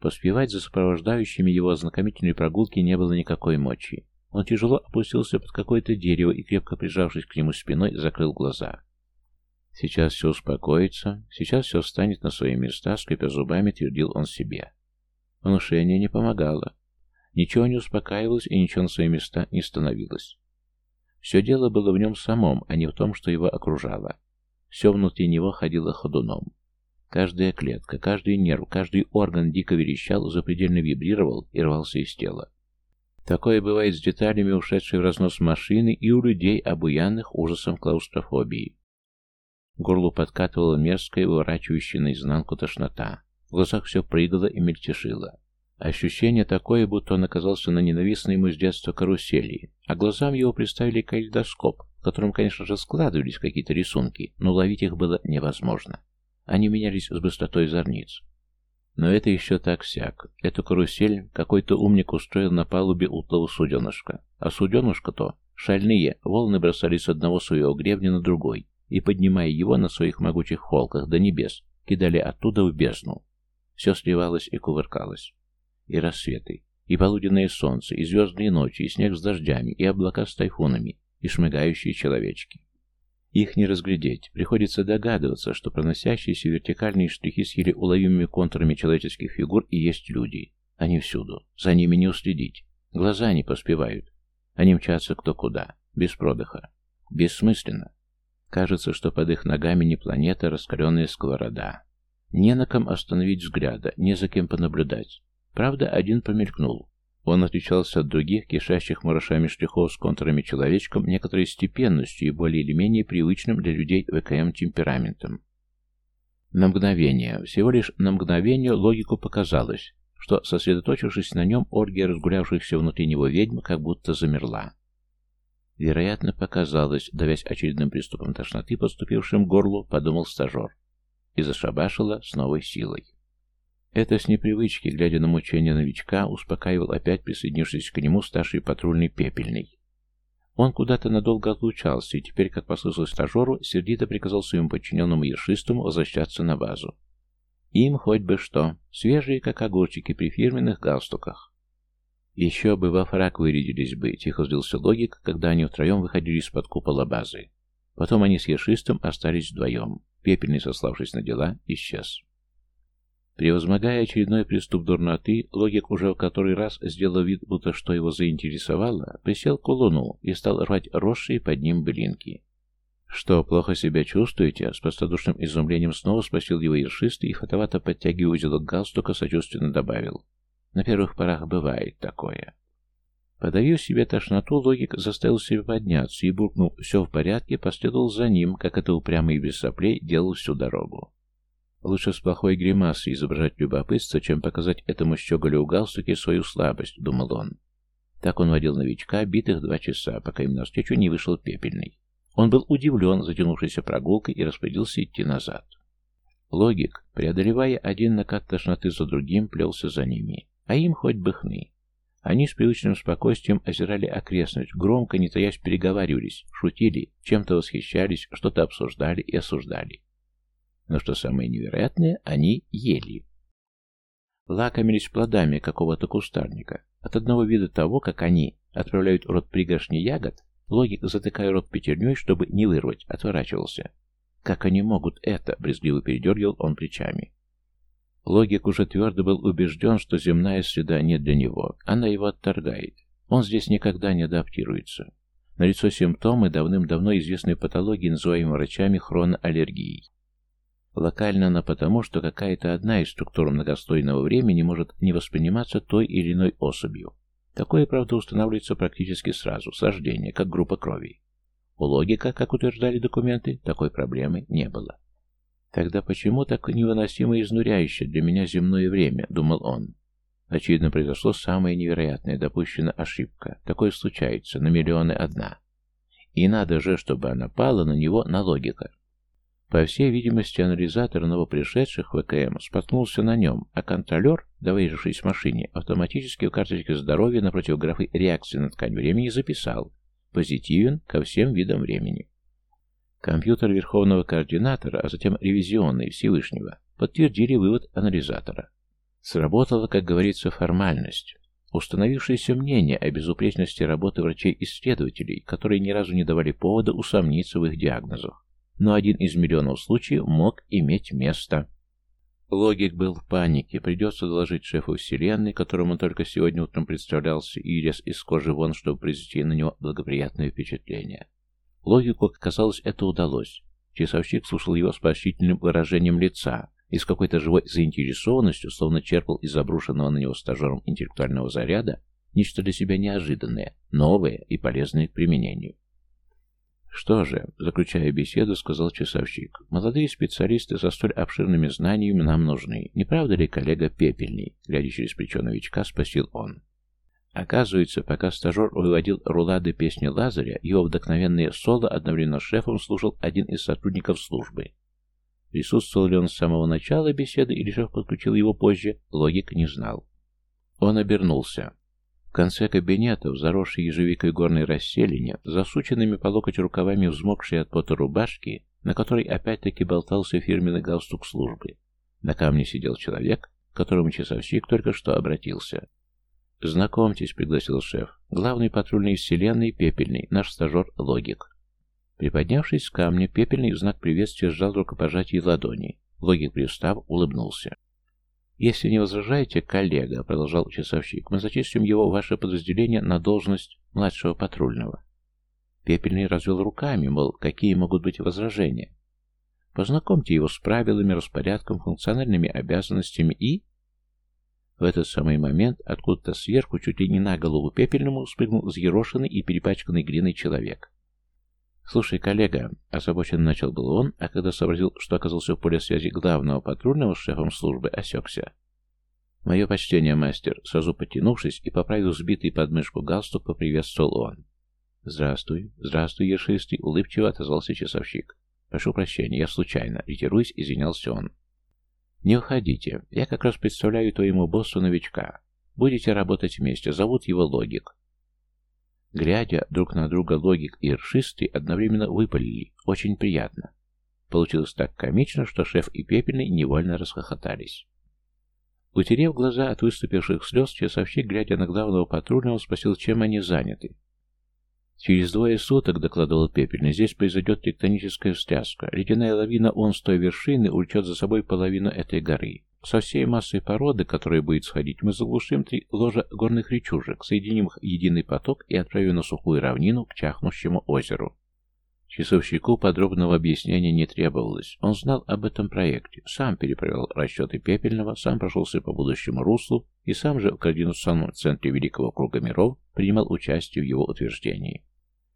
Поспевать за сопровождающими его ознакомительной прогулки не было никакой мочи. Он тяжело опустился под какое-то дерево и, крепко прижавшись к нему спиной, закрыл глаза. Сейчас все успокоится, сейчас все встанет на свои места, скрипя зубами, твердил он себе. Внушение не помогало. Ничего не успокаивалось и ничего на свои места не становилось. Все дело было в нем самом, а не в том, что его окружало. Все внутри него ходило ходуном. Каждая клетка, каждый нерв, каждый орган дико верещал, запредельно вибрировал и рвался из тела. Такое бывает с деталями, ушедшей в разнос машины, и у людей, обуянных ужасом клаустрофобии. Горлу подкатывала мерзкая, выворачивающая наизнанку тошнота. В глазах все прыгало и мельтешило. Ощущение такое, будто он оказался на ненавистной ему с детства карусели, а глазам его представили калейдоскоп, в котором, конечно же, складывались какие-то рисунки, но ловить их было невозможно. Они менялись с быстротой зорниц. Но это еще так-сяк. Эту карусель какой-то умник устроил на палубе утлого суденышка. А суденышко-то, шальные, волны бросали с одного своего гребня на другой, и, поднимая его на своих могучих холках до небес, кидали оттуда в бездну. Все сливалось и кувыркалось. И рассветы, и полуденное солнце, и звездные ночи, и снег с дождями, и облака с тайфунами, и шмыгающие человечки. Их не разглядеть, приходится догадываться, что проносящиеся вертикальные штрихи с еле уловимыми контурами человеческих фигур и есть люди. Они всюду, за ними не уследить. Глаза не поспевают. Они мчатся кто куда, без продыха. Бессмысленно. Кажется, что под их ногами не планета, а раскаленная сковорода. Не на ком остановить взгляда, не за кем понаблюдать. Правда, один помелькнул. Он отличался от других, кишащих мурашами штрихов с контурами человечком, некоторой степенностью и более или менее привычным для людей ВКМ темпераментом. На мгновение, всего лишь на мгновение логику показалось, что, сосредоточившись на нем, оргия разгулявшихся внутри него ведьм как будто замерла. Вероятно, показалось, давясь очередным приступом тошноты, подступившим к горлу, подумал стажер. И зашабашило с новой силой. Это с непривычки, глядя на мучение новичка, успокаивал опять присоединившись к нему старший патрульный пепельный. Он куда-то надолго отлучался, и теперь, как послышалось стажеру, сердито приказал своему подчиненному ершистому возвращаться на базу. Им хоть бы что, свежие, как огурчики при фирменных галстуках. Еще бы во фраг вырядились бы, тихо сдался логик, когда они втроем выходили из-под купола базы. Потом они с ершистом остались вдвоем. Пепельный, сославшись на дела, исчез. Превозмогая очередной приступ дурноты, логик уже в который раз сделал вид, будто что его заинтересовало, присел к луну и стал рвать росшие под ним блинки. «Что, плохо себя чувствуете?» С простодушным изумлением снова спросил его ершистый и, фотовато подтягивая узелок галстука, сочувственно добавил. «На первых порах бывает такое». Подавив себе тошноту, логик заставил себя подняться и, буркнув «все в порядке», последовал за ним, как это упрямо и без соплей делал всю дорогу. Лучше с плохой гримасой изображать любопытство, чем показать этому щеголю у галстуке свою слабость, думал он. Так он водил новичка битых два часа, пока им навстречу не вышел пепельный. Он был удивлен затянувшейся прогулкой и распорядился идти назад. Логик, преодолевая один накат тошноты за другим, плелся за ними. А им хоть бы хны. Они с привычным спокойствием озирали окрестность, громко, не таясь, переговаривались, шутили, чем-то восхищались, что-то обсуждали и осуждали. Но что самое невероятное, они ели. Лакомились плодами какого-то кустарника. От одного вида того, как они отправляют в рот пригоршни ягод, логик, затыкая рот пятерней, чтобы не вырвать, отворачивался. Как они могут это? Брезгливо передергивал он плечами. Логик уже твердо был убежден, что земная среда не для него. Она его отторгает. Он здесь никогда не адаптируется. Налицо симптомы давным-давно известной патологии, называемой врачами хроноаллергией. Локально она потому, что какая-то одна из структур многослойного времени может не восприниматься той или иной особью. Такое, правда, устанавливается практически сразу, с рождения, как группа крови. У логика, как утверждали документы, такой проблемы не было. Тогда почему так невыносимо изнуряющее для меня земное время, думал он. Очевидно, произошло самое невероятное, допущена ошибка. Такое случается, на миллионы одна. И надо же, чтобы она пала на него на логика. По всей видимости, анализатор новопришедших ВКМ споткнулся на нем, а контролер, доверившись машине, автоматически в карточке здоровья напротив графы реакции на ткань времени записал «позитивен ко всем видам времени». Компьютер Верховного Координатора, а затем ревизионный Всевышнего, подтвердили вывод анализатора. Сработала, как говорится, формальность. Установившееся мнение о безупречности работы врачей-исследователей, которые ни разу не давали повода усомниться в их диагнозах но один из миллионов случаев мог иметь место. Логик был в панике. Придется доложить шефу Вселенной, которому только сегодня утром представлялся, и лез из кожи вон, чтобы произвести на него благоприятное впечатление. Логику, как казалось, это удалось. Часовщик слушал его с поощрительным выражением лица и с какой-то живой заинтересованностью, словно черпал из обрушенного на него стажером интеллектуального заряда нечто для себя неожиданное, новое и полезное к применению. «Что же», — заключая беседу, сказал часовщик, «молодые специалисты со столь обширными знаниями нам нужны. Не правда ли, коллега Пепельный?» Глядя через плечо новичка, спросил он. Оказывается, пока стажер выводил рулады песни Лазаря, его вдохновенное соло одновременно с шефом слушал один из сотрудников службы. Присутствовал ли он с самого начала беседы или шеф подключил его позже, логик не знал. Он обернулся. Конце кабинета, в заросшей ежевикой горной расселине, засученными по локоть рукавами взмокшей от пота рубашки, на которой опять-таки болтался фирменный галстук службы, на камне сидел человек, к которому часовщик только что обратился. «Знакомьтесь», — пригласил шеф. «Главный патрульный из вселенной, Пепельный, наш стажер Логик». Приподнявшись с камня, Пепельный в знак приветствия сжал рукопожатие ладони. Логик, привстав, улыбнулся. «Если не возражаете, коллега», — продолжал часовщик, — «мы зачислим его в ваше подразделение на должность младшего патрульного». Пепельный развел руками, мол, какие могут быть возражения. Познакомьте его с правилами, распорядком, функциональными обязанностями и... В этот самый момент откуда-то сверху, чуть ли не на голову пепельному, спрыгнул взъерошенный и перепачканный глиной человек. «Слушай, коллега», — озабоченно начал был он, а когда сообразил, что оказался в поле связи главного патрульного с шефом службы, осекся. «Мое почтение, мастер», — сразу потянувшись и поправив сбитый подмышку галстук, поприветствовал он. «Здравствуй, здравствуй, ершистый», — улыбчиво отозвался часовщик. «Прошу прощения, я случайно», — ретируясь, извинялся он. «Не уходите. Я как раз представляю твоему боссу новичка. Будете работать вместе. Зовут его Логик». Глядя друг на друга Логик и Иршистый одновременно выпалили. Очень приятно. Получилось так комично, что шеф и Пепельный невольно расхохотались. Утерев глаза от выступивших слез, часовщик, глядя на главного патрульного, спросил, чем они заняты. Через двое суток, докладывал Пепельный, здесь произойдет тектоническая встряска. Ледяная лавина он с той вершины улечет за собой половину этой горы. Со всей массой породы, которая будет сходить, мы заглушим три ложа горных речушек, соединим их в единый поток и отправим на сухую равнину к чахнущему озеру. Часовщику подробного объяснения не требовалось. Он знал об этом проекте, сам перепроверил расчеты Пепельного, сам прошелся по будущему руслу и сам же в координационном центре Великого Круга Миров принимал участие в его утверждении.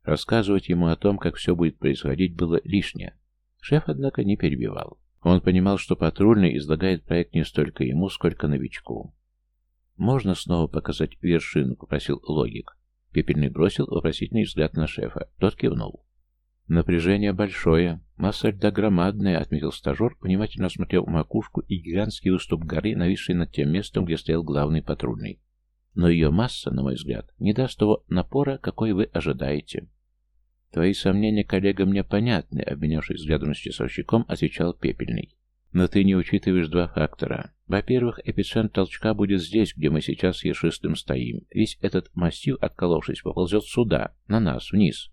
Рассказывать ему о том, как все будет происходить, было лишнее. Шеф, однако, не перебивал. Он понимал, что патрульный излагает проект не столько ему, сколько новичку. «Можно снова показать вершину?» — попросил логик. Пепельный бросил вопросительный взгляд на шефа. Тот кивнул. «Напряжение большое. Масса льда громадная», — отметил стажер, внимательно осмотрел макушку и гигантский выступ горы, нависший над тем местом, где стоял главный патрульный. «Но ее масса, на мой взгляд, не даст того напора, какой вы ожидаете». «Твои сомнения, коллега, мне понятны», — обменявшись взглядом с часовщиком, отвечал Пепельный. «Но ты не учитываешь два фактора. Во-первых, эпицентр толчка будет здесь, где мы сейчас с Ешистым стоим. Весь этот массив, отколовшись, поползет сюда, на нас, вниз.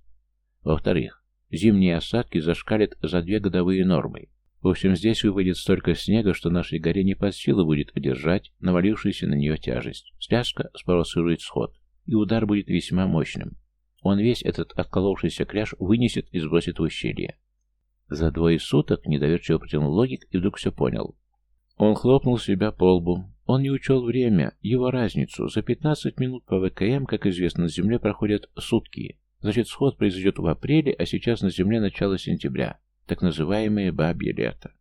Во-вторых, Зимние осадки зашкалят за две годовые нормы. В общем, здесь выпадет столько снега, что нашей горе не под силу будет удержать навалившуюся на нее тяжесть. Сляжка спровоцирует сход, и удар будет весьма мощным. Он весь этот отколовшийся кряж вынесет и сбросит в ущелье. За двое суток недоверчиво протянул логик и вдруг все понял. Он хлопнул себя по лбу. Он не учел время, его разницу. За 15 минут по ВКМ, как известно, на Земле проходят сутки. Значит, сход произойдет в апреле, а сейчас на Земле начало сентября. Так называемое бабье лето.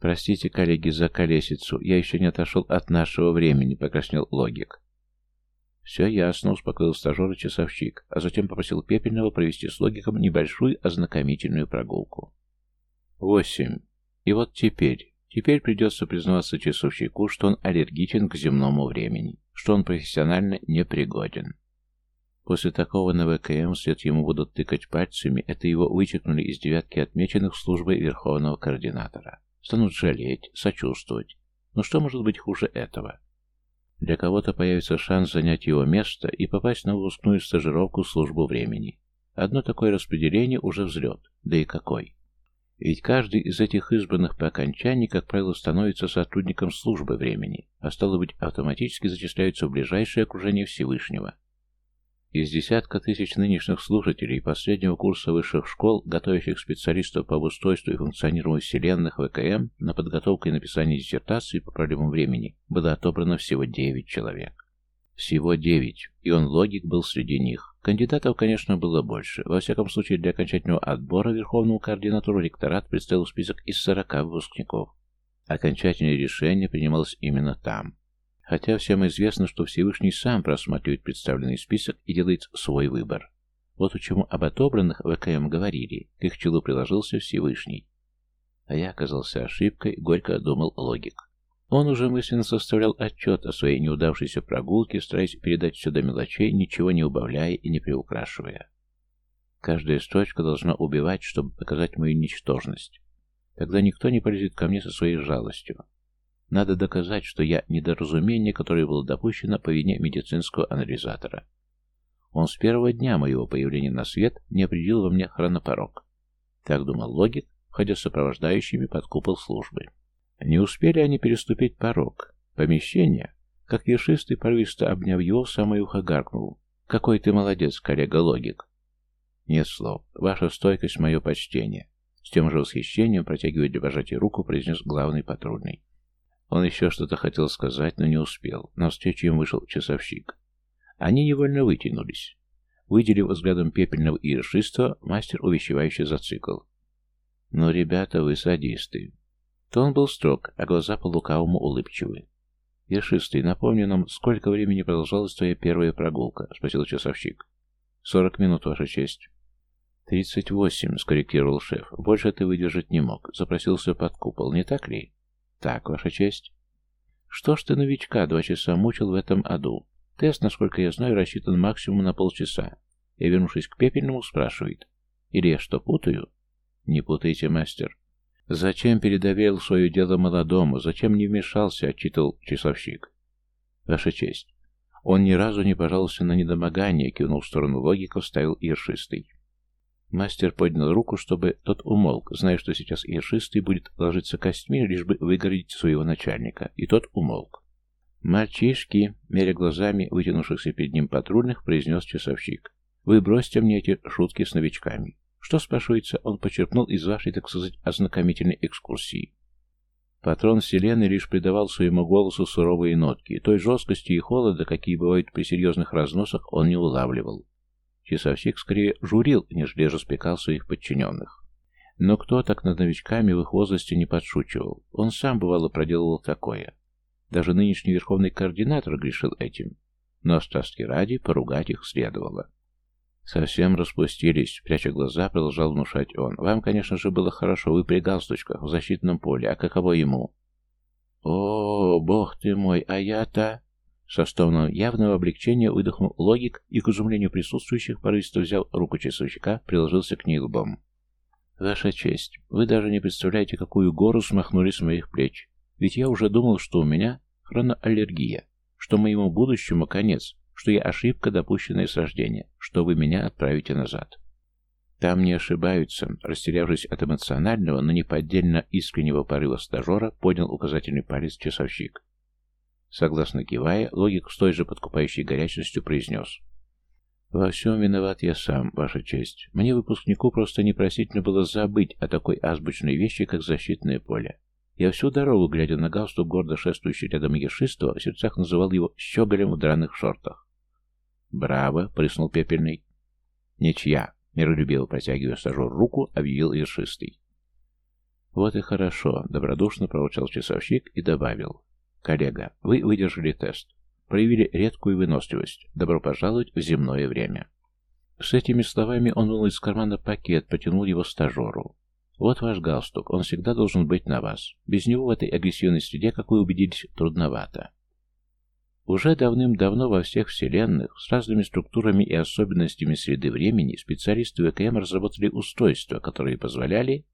Простите, коллеги, за колесицу. Я еще не отошел от нашего времени, покраснел логик. Все ясно, успокоил и часовщик, а затем попросил Пепельного провести с логиком небольшую ознакомительную прогулку. Восемь. И вот теперь, теперь придется признаваться часовщику, что он аллергичен к земному времени, что он профессионально непригоден. После такого на ВКМ вслед ему будут тыкать пальцами, это его вычеркнули из девятки отмеченных службой Верховного Координатора. Станут жалеть, сочувствовать. Но что может быть хуже этого? Для кого-то появится шанс занять его место и попасть на выпускную стажировку в службу времени. Одно такое распределение уже взлет. Да и какой. Ведь каждый из этих избранных по окончании, как правило, становится сотрудником службы времени, а стало быть, автоматически зачисляются в ближайшее окружение Всевышнего. Из десятка тысяч нынешних слушателей последнего курса высших школ, готовящих специалистов по обустройству и функционированию вселенных ВКМ на подготовку и написание диссертации по проблемам времени, было отобрано всего 9 человек. Всего девять, и он логик был среди них. Кандидатов, конечно, было больше. Во всяком случае, для окончательного отбора Верховному координатору ректорат представил список из сорока выпускников. Окончательное решение принималось именно там. Хотя всем известно, что Всевышний сам просматривает представленный список и делает свой выбор. Вот почему об отобранных ВКМ говорили, к их челу приложился Всевышний. А я оказался ошибкой, горько думал логик. Он уже мысленно составлял отчет о своей неудавшейся прогулке, стараясь передать все до мелочей, ничего не убавляя и не приукрашивая. Каждая строчка должна убивать, чтобы показать мою ничтожность. Тогда никто не полезет ко мне со своей жалостью. Надо доказать, что я недоразумение, которое было допущено по вине медицинского анализатора. Он с первого дня моего появления на свет не определил во мне хронопорог. Так думал логик, ходя сопровождающими под купол службы. Не успели они переступить порог. Помещение, как ешистый, порывисто обняв его, самое ухо гаркнул. «Какой ты молодец, коллега-логик!» «Нет слов. Ваша стойкость — мое почтение». С тем же восхищением, протягивая для пожатия руку, произнес главный патрульный. Он еще что-то хотел сказать, но не успел. На встречу им вышел часовщик. Они невольно вытянулись. Выделив взглядом пепельного и мастер увещевающе зацикл. «Ну, ребята, вы садисты». То он был строг, а глаза по-лукавому улыбчивы. «Ершистый, напомни нам, сколько времени продолжалась твоя первая прогулка?» — спросил часовщик. «Сорок минут, Ваша честь». «Тридцать восемь», — скорректировал шеф. «Больше ты выдержать не мог. Запросился под купол, не так ли?» «Так, Ваша честь». «Что ж ты новичка два часа мучил в этом аду? Тест, насколько я знаю, рассчитан максимум на полчаса. И, вернувшись к пепельному, спрашивает. Или я что, путаю? Не путайте, мастер. Зачем передоверил свое дело молодому? Зачем не вмешался, отчитывал часовщик. Ваша честь. Он ни разу не пожаловался на недомогание, кивнул в сторону логика, вставил ершистый. Мастер поднял руку, чтобы тот умолк, зная, что сейчас ершистый будет ложиться костьми, лишь бы выгородить своего начальника, и тот умолк. «Мальчишки!» — меря глазами вытянувшихся перед ним патрульных, произнес часовщик. «Вы бросьте мне эти шутки с новичками. Что, спрашивается, он почерпнул из вашей, так сказать, ознакомительной экскурсии?» Патрон Вселенной лишь придавал своему голосу суровые нотки, той жесткости и холода, какие бывают при серьезных разносах, он не улавливал. Часовщик скорее журил, нежели распекал своих подчиненных. Но кто так над новичками в их возрасте не подшучивал? Он сам, бывало, проделывал такое. Даже нынешний верховный координатор грешил этим. Но страстки ради поругать их следовало. Совсем распустились, пряча глаза, продолжал внушать он. Вам, конечно же, было хорошо, вы при галстучках, в защитном поле, а каково ему? О, бог ты мой, а я-то... Со стоном явного облегчения выдохнул логик и, к изумлению присутствующих, порывисто взял руку часовщика, приложился к ней лбом. «Ваша честь, вы даже не представляете, какую гору смахнули с моих плеч. Ведь я уже думал, что у меня хроноаллергия, что моему будущему конец, что я ошибка, допущенная с рождения, что вы меня отправите назад. Там не ошибаются. Растерявшись от эмоционального, но неподдельно искреннего порыва стажера, поднял указательный палец часовщик. Согласно кивая, логик с той же подкупающей горячностью произнес. «Во всем виноват я сам, Ваша честь. Мне, выпускнику, просто непростительно было забыть о такой азбучной вещи, как защитное поле. Я всю дорогу, глядя на галстук, гордо шествующий рядом Ешистого, в сердцах называл его щеголем в драных шортах. «Браво!» — приснул Пепельный. «Ничья!» — миролюбиво протягивая стажер руку, объявил Ешистый. «Вот и хорошо», — добродушно проворчал часовщик и добавил. «Коллега, вы выдержали тест. Проявили редкую выносливость. Добро пожаловать в земное время». С этими словами он вынул из кармана пакет, потянул его стажеру. Вот ваш галстук, он всегда должен быть на вас. Без него в этой агрессивной среде, как вы убедились, трудновато. Уже давным-давно во всех вселенных с разными структурами и особенностями среды времени специалисты ВКМ разработали устройства, которые позволяли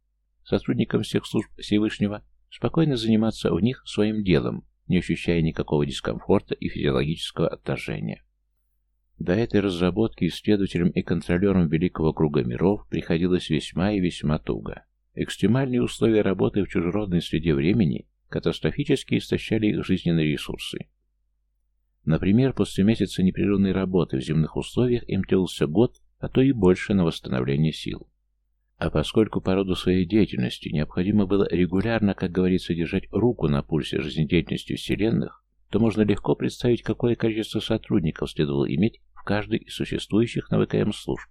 сотрудникам всех служб Всевышнего спокойно заниматься в них своим делом, не ощущая никакого дискомфорта и физиологического отторжения. До этой разработки исследователям и контролерам Великого Круга Миров приходилось весьма и весьма туго. Экстремальные условия работы в чужеродной среде времени катастрофически истощали их жизненные ресурсы. Например, после месяца непрерывной работы в земных условиях им требовался год, а то и больше на восстановление сил. А поскольку по роду своей деятельности необходимо было регулярно, как говорится, держать руку на пульсе жизнедеятельности вселенных, то можно легко представить, какое количество сотрудников следовало иметь в каждой из существующих на ВКМ служб.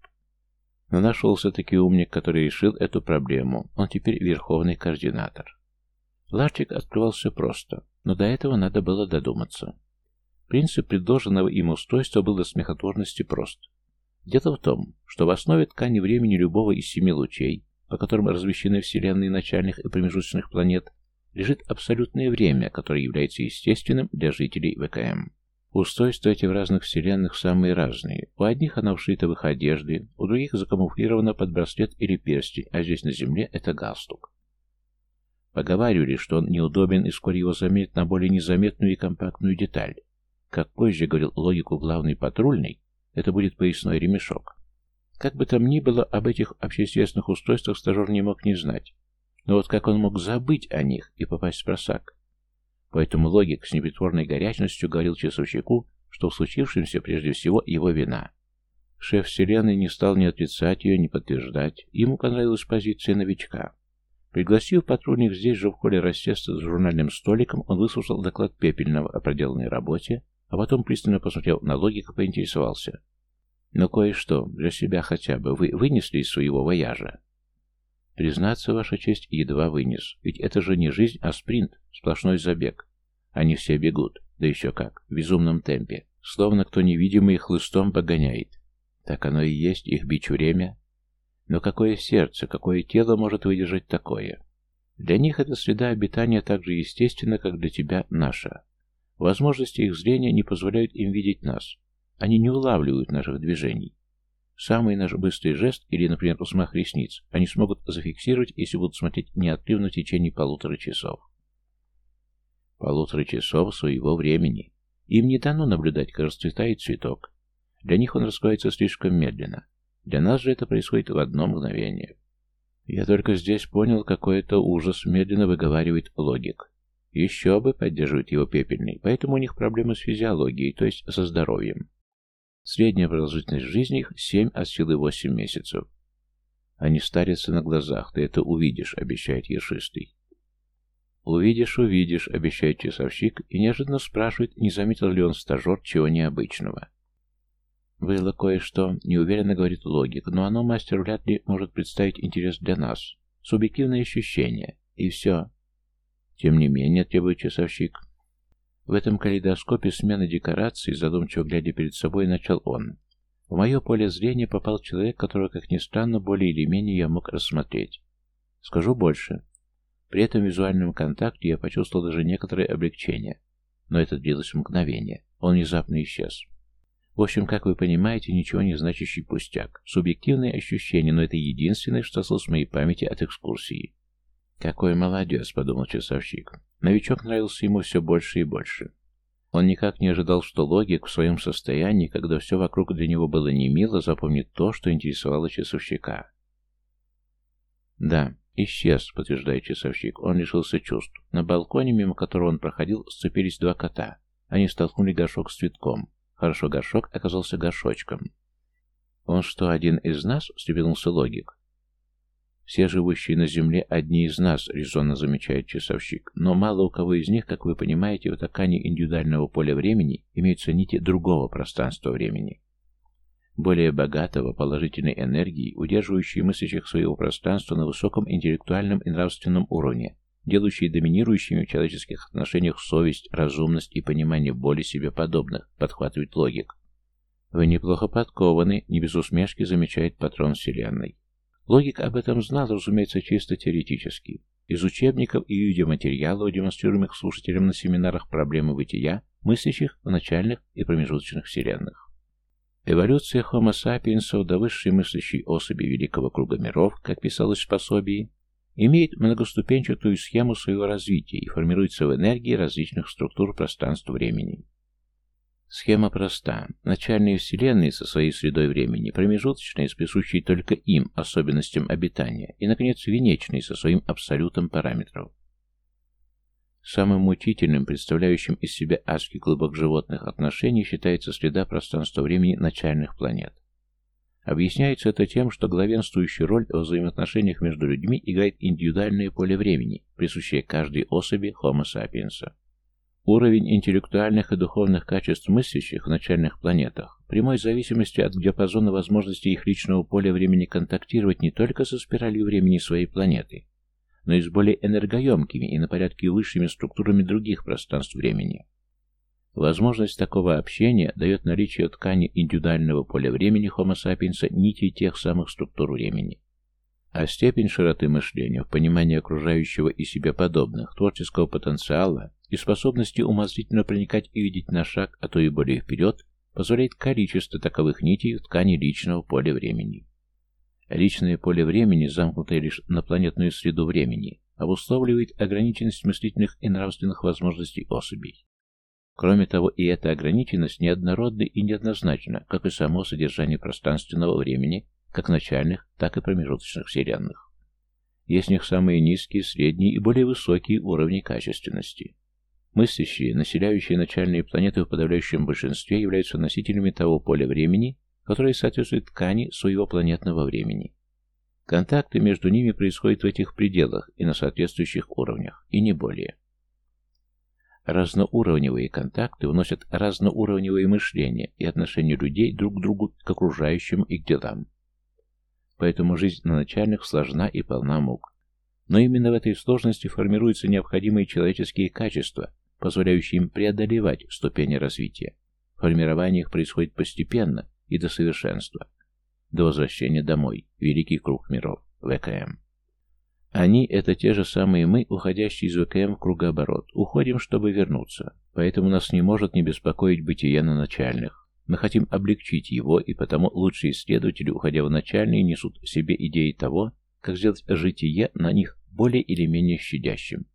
Но нашелся-таки умник, который решил эту проблему. Он теперь верховный координатор. Ларчик открывался просто, но до этого надо было додуматься. Принцип предложенного им устройства был до смехотворности прост. Дело в том, что в основе ткани времени любого из семи лучей, по которым размещены вселенные начальных и промежуточных планет, лежит абсолютное время, которое является естественным для жителей ВКМ. Устройства эти в разных вселенных самые разные. У одних оно вшито в их одежды, у других закамуфлировано под браслет или перстень, а здесь на земле это галстук. Поговаривали, что он неудобен и вскоре его заметят на более незаметную и компактную деталь. Как позже говорил логику главный патрульный, это будет поясной ремешок. Как бы там ни было, об этих общеизвестных устройствах стажер не мог не знать. Но вот как он мог забыть о них и попасть в просак? Поэтому логик с непритворной горячностью говорил часовщику, что в случившемся прежде всего его вина. Шеф Вселенной не стал ни отрицать ее, ни подтверждать. Ему понравилась позиция новичка. Пригласив патрульник здесь же в холле рассесться с журнальным столиком, он выслушал доклад Пепельного о проделанной работе, а потом, пристально посмотрел на логику, поинтересовался. «Но кое-что, для себя хотя бы, вы вынесли из своего вояжа?» Признаться, ваша честь, едва вынес. Ведь это же не жизнь, а спринт, сплошной забег. Они все бегут, да еще как, в безумном темпе, словно кто невидимый хлыстом погоняет. Так оно и есть, их бич время. Но какое сердце, какое тело может выдержать такое? Для них эта среда обитания так же естественна, как для тебя наша. Возможности их зрения не позволяют им видеть нас. Они не улавливают наших движений. Самый наш быстрый жест или, например, взмах ресниц они смогут зафиксировать, если будут смотреть неотрывно в течение полутора часов. Полутора часов своего времени. Им не дано наблюдать, как расцветает цветок. Для них он раскроется слишком медленно. Для нас же это происходит в одно мгновение. Я только здесь понял, какой это ужас, медленно выговаривает логик. Еще бы, поддерживает его пепельный, поэтому у них проблемы с физиологией, то есть со здоровьем. Средняя продолжительность жизни их 7 от силы 8 месяцев. Они старятся на глазах, ты это увидишь, обещает Ешистый. Увидишь, увидишь, обещает часовщик и неожиданно спрашивает, не заметил ли он стажер чего необычного. Было кое-что, неуверенно говорит логик, но оно, мастер, вряд ли может представить интерес для нас. Субъективное ощущение. И все. Тем не менее, требует часовщик. В этом калейдоскопе смены декораций, задумчиво глядя перед собой, начал он. В мое поле зрения попал человек, которого, как ни странно, более или менее я мог рассмотреть. Скажу больше. При этом визуальном контакте я почувствовал даже некоторое облегчение. Но это длилось мгновение. Он внезапно исчез. В общем, как вы понимаете, ничего не значащий пустяк. Субъективное ощущение, но это единственное, что осталось в моей памяти от экскурсии. «Какой молодец», — подумал часовщик. Новичок нравился ему все больше и больше. Он никак не ожидал, что логик в своем состоянии, когда все вокруг для него было немило, запомнит то, что интересовало часовщика. «Да, исчез», — подтверждает часовщик. Он лишился чувств. На балконе, мимо которого он проходил, сцепились два кота. Они столкнули горшок с цветком. Хорошо, горшок оказался горшочком. «Он что, один из нас?» — встрепенулся логик. Все живущие на Земле одни из нас, резонно замечает часовщик. Но мало у кого из них, как вы понимаете, в ткани индивидуального поля времени имеются нити другого пространства-времени. Более богатого положительной энергии, удерживающей мыслящих своего пространства на высоком интеллектуальном и нравственном уровне, делающей доминирующими в человеческих отношениях совесть, разумность и понимание боли себе подобных, подхватывает логик. Вы неплохо подкованы, не без усмешки замечает патрон Вселенной. Логик об этом знал, разумеется, чисто теоретически. Из учебников и видеоматериалов, демонстрируемых слушателям на семинарах проблемы бытия, мыслящих в начальных и промежуточных вселенных. Эволюция Homo sapiens до высшей мыслящей особи Великого Круга Миров, как писалось в пособии, имеет многоступенчатую схему своего развития и формируется в энергии различных структур пространства-времени. Схема проста. Начальные вселенные со своей средой времени, промежуточные с только им особенностям обитания, и, наконец, венечные со своим абсолютом параметров. Самым мучительным, представляющим из себя адский клубок животных отношений, считается среда пространства-времени начальных планет. Объясняется это тем, что главенствующую роль в взаимоотношениях между людьми играет индивидуальное поле времени, присущее каждой особи Homo sapiens. Уровень интеллектуальных и духовных качеств мыслящих в начальных планетах прямой зависимости от диапазона возможностей их личного поля времени контактировать не только со спиралью времени своей планеты, но и с более энергоемкими и на порядке высшими структурами других пространств времени. Возможность такого общения дает наличие ткани индивидуального поля времени Homo sapiens нитей тех самых структур времени. А степень широты мышления в понимании окружающего и себе подобных, творческого потенциала и способности умозрительно проникать и видеть на шаг, а то и более вперед, позволяет количество таковых нитей в ткани личного поля времени. Личное поле времени, замкнутое лишь на планетную среду времени, обусловливает ограниченность мыслительных и нравственных возможностей особей. Кроме того, и эта ограниченность неоднородна и неоднозначна, как и само содержание пространственного времени, как начальных, так и промежуточных вселенных. Есть в них самые низкие, средние и более высокие уровни качественности. Мыслящие, населяющие начальные планеты в подавляющем большинстве, являются носителями того поля времени, которое соответствует ткани своего планетного времени. Контакты между ними происходят в этих пределах и на соответствующих уровнях, и не более. Разноуровневые контакты вносят разноуровневое мышление и отношение людей друг к другу, к окружающим и к делам. Поэтому жизнь на начальных сложна и полна мук. Но именно в этой сложности формируются необходимые человеческие качества, позволяющие им преодолевать ступени развития. Формирование их происходит постепенно и до совершенства. До возвращения домой. Великий круг миров. ВКМ. Они — это те же самые мы, уходящие из ВКМ в кругооборот. Уходим, чтобы вернуться. Поэтому нас не может не беспокоить бытие на начальных. Мы хотим облегчить его, и потому лучшие исследователи, уходя в начальные, несут в себе идеи того, как сделать житие на них более или менее щадящим.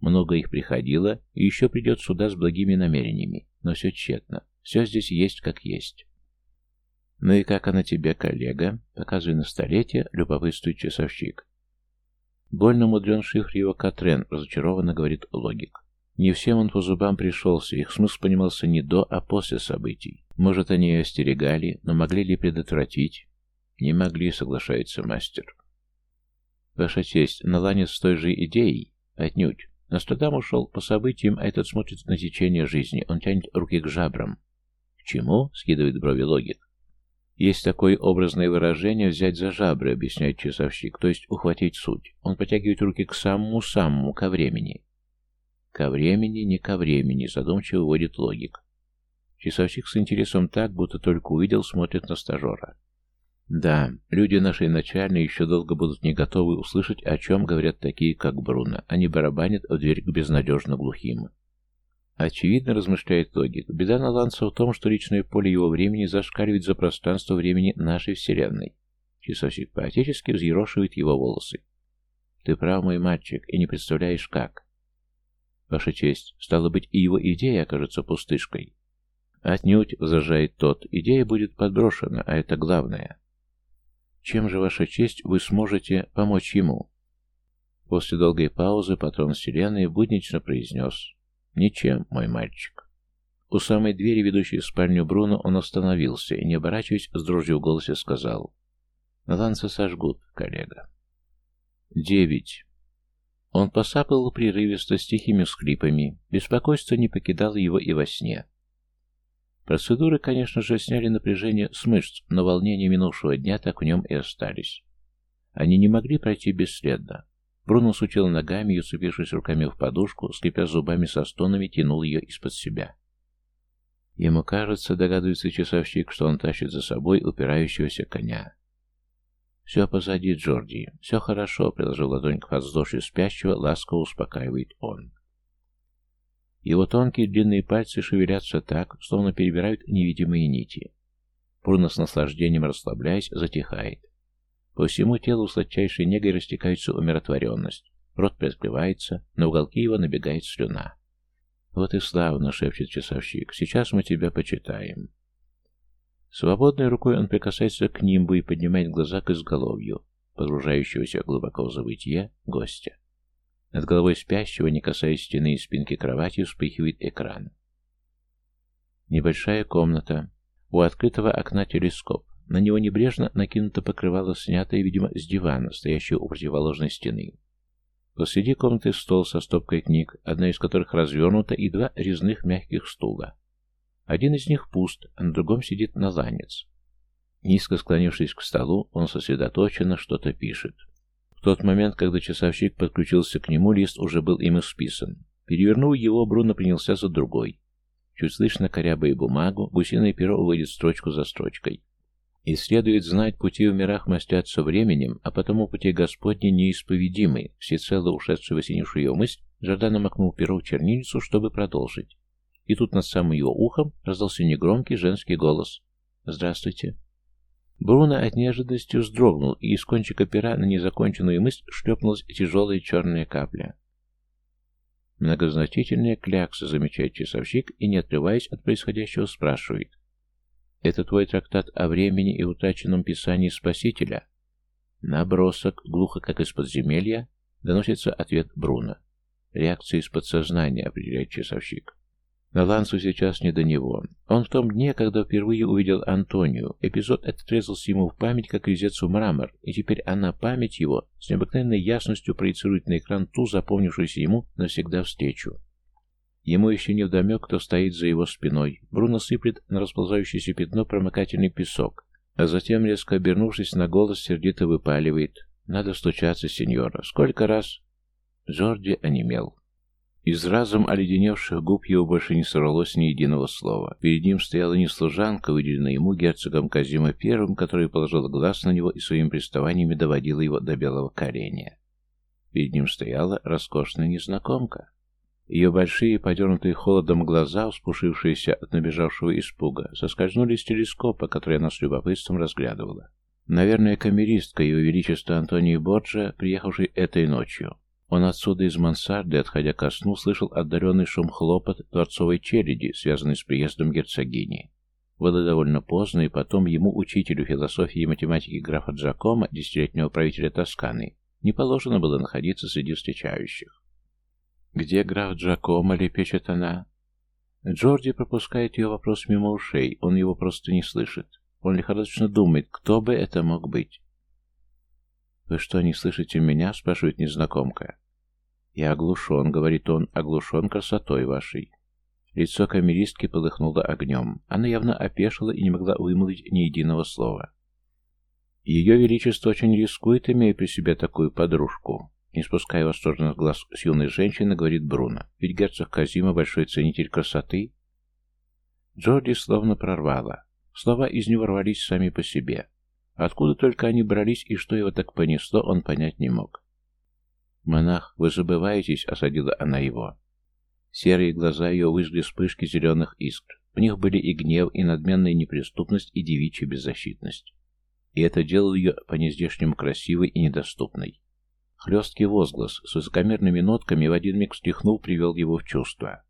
Много их приходило, и еще придет сюда с благими намерениями, но все тщетно. Все здесь есть как есть. «Ну и как она тебе, коллега?» Показывая на столетие, любопытствует часовщик. Больно мудрен шифр его Катрен, разочарованно говорит логик. Не всем он по зубам пришелся, их смысл понимался не до, а после событий. Может, они и остерегали, но могли ли предотвратить? Не могли, соглашается мастер. Ваша честь, Наланец с той же идеей? Отнюдь. Нострадам ушел по событиям, а этот смотрит на течение жизни. Он тянет руки к жабрам. К чему? Скидывает брови логик. Есть такое образное выражение «взять за жабры», объясняет часовщик, то есть ухватить суть. Он потягивает руки к самому-самому, ко времени. Ко времени, не ко времени, задумчиво вводит логик. Часовщик с интересом так, будто только увидел, смотрит на стажера. Да, люди нашей начальной еще долго будут не готовы услышать, о чем говорят такие, как Бруно. Они барабанят в дверь к безнадежно глухим. Очевидно, размышляет логик, беда Наланца в том, что личное поле его времени зашкаливает за пространство времени нашей Вселенной. Часовщик поотечески взъерошивает его волосы. Ты прав, мой мальчик, и не представляешь, как. Ваша честь, стало быть, и его идея окажется пустышкой. Отнюдь, возражает тот, идея будет подброшена, а это главное. Чем же, Ваша честь, вы сможете помочь ему?» После долгой паузы патрон Вселенной буднично произнес «Ничем, мой мальчик». У самой двери, ведущей в спальню Бруно, он остановился и, не оборачиваясь, с дрожью в голосе сказал «Ланца сожгут, коллега». Девять. Он посапывал прерывисто с тихими скрипами, беспокойство не покидало его и во сне. Процедуры, конечно же, сняли напряжение с мышц, но волнения минувшего дня так в нем и остались. Они не могли пройти бесследно. Бруно сучил ногами и, уцепившись руками в подушку, скрипя зубами со стонами, тянул ее из-под себя. Ему кажется, догадывается часовщик, что он тащит за собой упирающегося коня. «Все позади, Джорди. Все хорошо», — приложил ладонь к подвздошью спящего, ласково успокаивает он. Его тонкие длинные пальцы шевелятся так, словно перебирают невидимые нити. Пурна с наслаждением расслабляясь, затихает. По всему телу сладчайшей негой растекается умиротворенность. Рот приоткрывается, на уголки его набегает слюна. «Вот и славно!» — шепчет часовщик. «Сейчас мы тебя почитаем». Свободной рукой он прикасается к нимбу и поднимает глаза к изголовью, погружающегося глубоко в забытье гостя. Над головой спящего, не касаясь стены и спинки кровати, вспыхивает экран. Небольшая комната. У открытого окна телескоп. На него небрежно накинуто покрывало, снятое, видимо, с дивана, стоящего у противоположной стены. Посреди комнаты стол со стопкой книг, одна из которых развернута, и два резных мягких стула. Один из них пуст, а на другом сидит наланец. Низко склонившись к столу, он сосредоточенно что-то пишет. В тот момент, когда часовщик подключился к нему, лист уже был им исписан. Перевернув его, Бруно принялся за другой. Чуть слышно корябая бумагу, гусиное перо уводит строчку за строчкой. И следует знать, пути в мирах мастятся временем, а потому пути Господни неисповедимы. Всецело осенившую ее мысль, Жордана макнул перо в чернильницу, чтобы продолжить. И тут над самым его ухом раздался негромкий женский голос. «Здравствуйте». Бруно от неожиданности вздрогнул, и из кончика пера на незаконченную мысль шлепнулась тяжелая черная капля. Многозначительная клякса, замечает часовщик, и, не отрываясь от происходящего, спрашивает. Это твой трактат о времени и утраченном писании Спасителя? Набросок, глухо как из подземелья, доносится ответ Бруно. Реакция из подсознания, определяет часовщик. Но Лансу сейчас не до него. Он в том дне, когда впервые увидел Антонию. Эпизод этот врезался ему в память, как резец в мрамор, и теперь она, память его, с необыкновенной ясностью проецирует на экран ту, запомнившуюся ему навсегда встречу. Ему еще не вдомек, кто стоит за его спиной. Бруно сыплет на расползающееся пятно промокательный песок, а затем, резко обернувшись на голос, сердито выпаливает. «Надо стучаться, сеньора. Сколько раз?» Джорди онемел. Из разом оледеневших губ его больше не сорвалось ни единого слова. Перед ним стояла не служанка, выделенная ему герцогом Казима Первым, который положил глаз на него и своими приставаниями доводила его до белого корения. Перед ним стояла роскошная незнакомка. Ее большие, подернутые холодом глаза, вспушившиеся от набежавшего испуга, соскользнули с телескопа, который она с любопытством разглядывала. Наверное, камеристка Его Величества Антонии Борджа, приехавший этой ночью. Он отсюда из мансарды, отходя ко сну, слышал отдаленный шум хлопот дворцовой челяди, связанный с приездом герцогини. Было довольно поздно, и потом ему, учителю философии и математики графа Джакома, десятилетнего правителя Тосканы, не положено было находиться среди встречающих. «Где граф Джакомо?» — лепечет она. Джорди пропускает ее вопрос мимо ушей, он его просто не слышит. Он лихорадочно думает, кто бы это мог быть. «Вы что, не слышите меня?» — спрашивает незнакомка. «Я оглушен», — говорит он, — «оглушен красотой вашей». Лицо камеристки полыхнуло огнем. Она явно опешила и не могла вымолвить ни единого слова. Ее Величество очень рискует, имея при себе такую подружку. Не спуская восторженных глаз с юной женщины, говорит Бруно. Ведь герцог Казима большой ценитель красоты. Джорди словно прорвало. Слова из него рвались сами по себе. Откуда только они брались и что его так понесло, он понять не мог. «Монах, вы забываетесь», — осадила она его. Серые глаза ее выжгли вспышки зеленых искр. В них были и гнев, и надменная неприступность, и девичья беззащитность. И это делало ее по-нездешнему красивой и недоступной. Хлесткий возглас с высокомерными нотками в один миг встряхнул, привел его в чувство.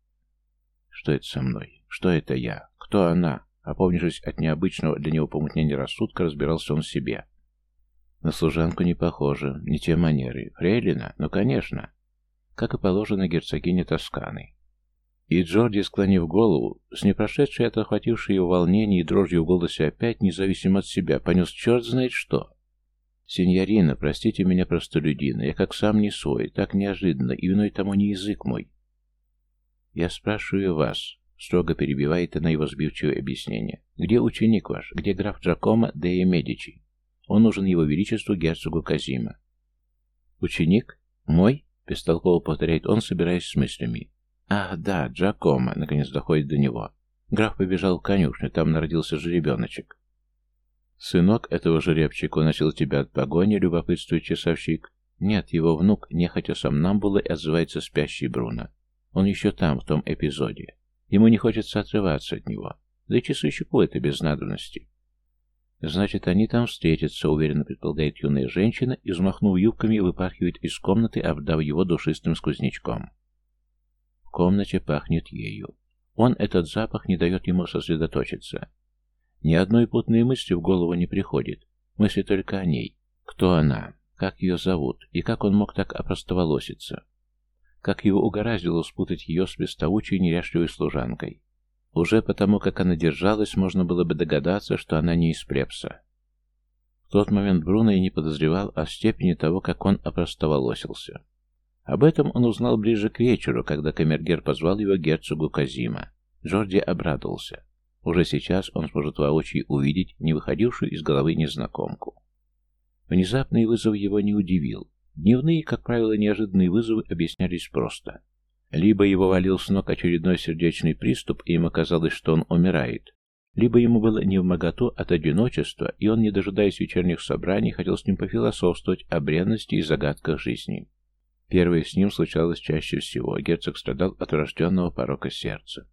«Что это со мной? Что это я? Кто она?» Опомнившись от необычного для него помутнения рассудка, разбирался он в себе. На служанку не похоже, не те манеры. Фрейлина? Ну, конечно. Как и положено герцогине Тосканы. И Джорди, склонив голову, с непрошедшей от охватившей его волнение и дрожью в голосе опять, независимо от себя, понес черт знает что. «Синьорина, простите меня, простолюдина, я как сам не свой, так неожиданно, и виной тому не язык мой». «Я спрашиваю вас», — строго перебивает она его сбивчивое объяснение, «где ученик ваш, где граф Джакомо де Медичи? Он нужен его величеству герцогу Казима». «Ученик? Мой?» — бестолково повторяет он, собираясь с мыслями. «Ах, да, Джакомо», — наконец доходит до него. Граф побежал в конюшню, там народился жеребеночек. «Сынок этого жеребчика начал тебя от погони», — любопытствует часовщик. «Нет, его внук, нехотя сам нам было и отзывается спящий Бруно. Он еще там, в том эпизоде. Ему не хочется отрываться от него. Да и часовщику это без надобности». «Значит, они там встретятся», — уверенно предполагает юная женщина и, взмахнув юбками, выпархивает из комнаты, обдав его душистым сквознячком. В комнате пахнет ею. Он этот запах не дает ему сосредоточиться. Ни одной путной мысли в голову не приходит. Мысли только о ней. Кто она? Как ее зовут? И как он мог так опростоволоситься? Как его угораздило спутать ее с бестовучей неряшливой служанкой? Уже потому, как она держалась, можно было бы догадаться, что она не из Препса. В тот момент Бруно и не подозревал о степени того, как он опростоволосился. Об этом он узнал ближе к вечеру, когда камергер позвал его герцогу Казима. Джорди обрадовался. Уже сейчас он сможет воочию увидеть не выходившую из головы незнакомку. Внезапный вызов его не удивил. Дневные, как правило, неожиданные вызовы объяснялись просто. Либо его валил с ног очередной сердечный приступ, и ему казалось, что он умирает, либо ему было не в моготу от одиночества, и он, не дожидаясь вечерних собраний, хотел с ним пофилософствовать о бренности и загадках жизни. Первое с ним случалось чаще всего. Герцог страдал от врожденного порока сердца.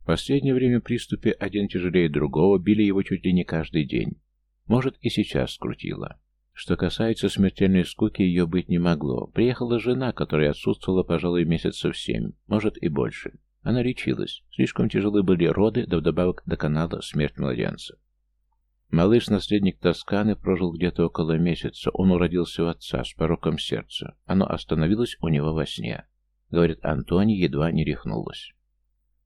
В последнее время приступы, один тяжелее другого, били его чуть ли не каждый день. Может, и сейчас скрутило. Что касается смертельной скуки, ее быть не могло. Приехала жена, которая отсутствовала, пожалуй, месяцев семь, может и больше. Она лечилась. Слишком тяжелы были роды, да вдобавок до канала смерть младенца. Малыш-наследник Тосканы прожил где-то около месяца. Он уродился у отца с пороком сердца. Оно остановилось у него во сне. Говорит, Антони едва не рехнулась.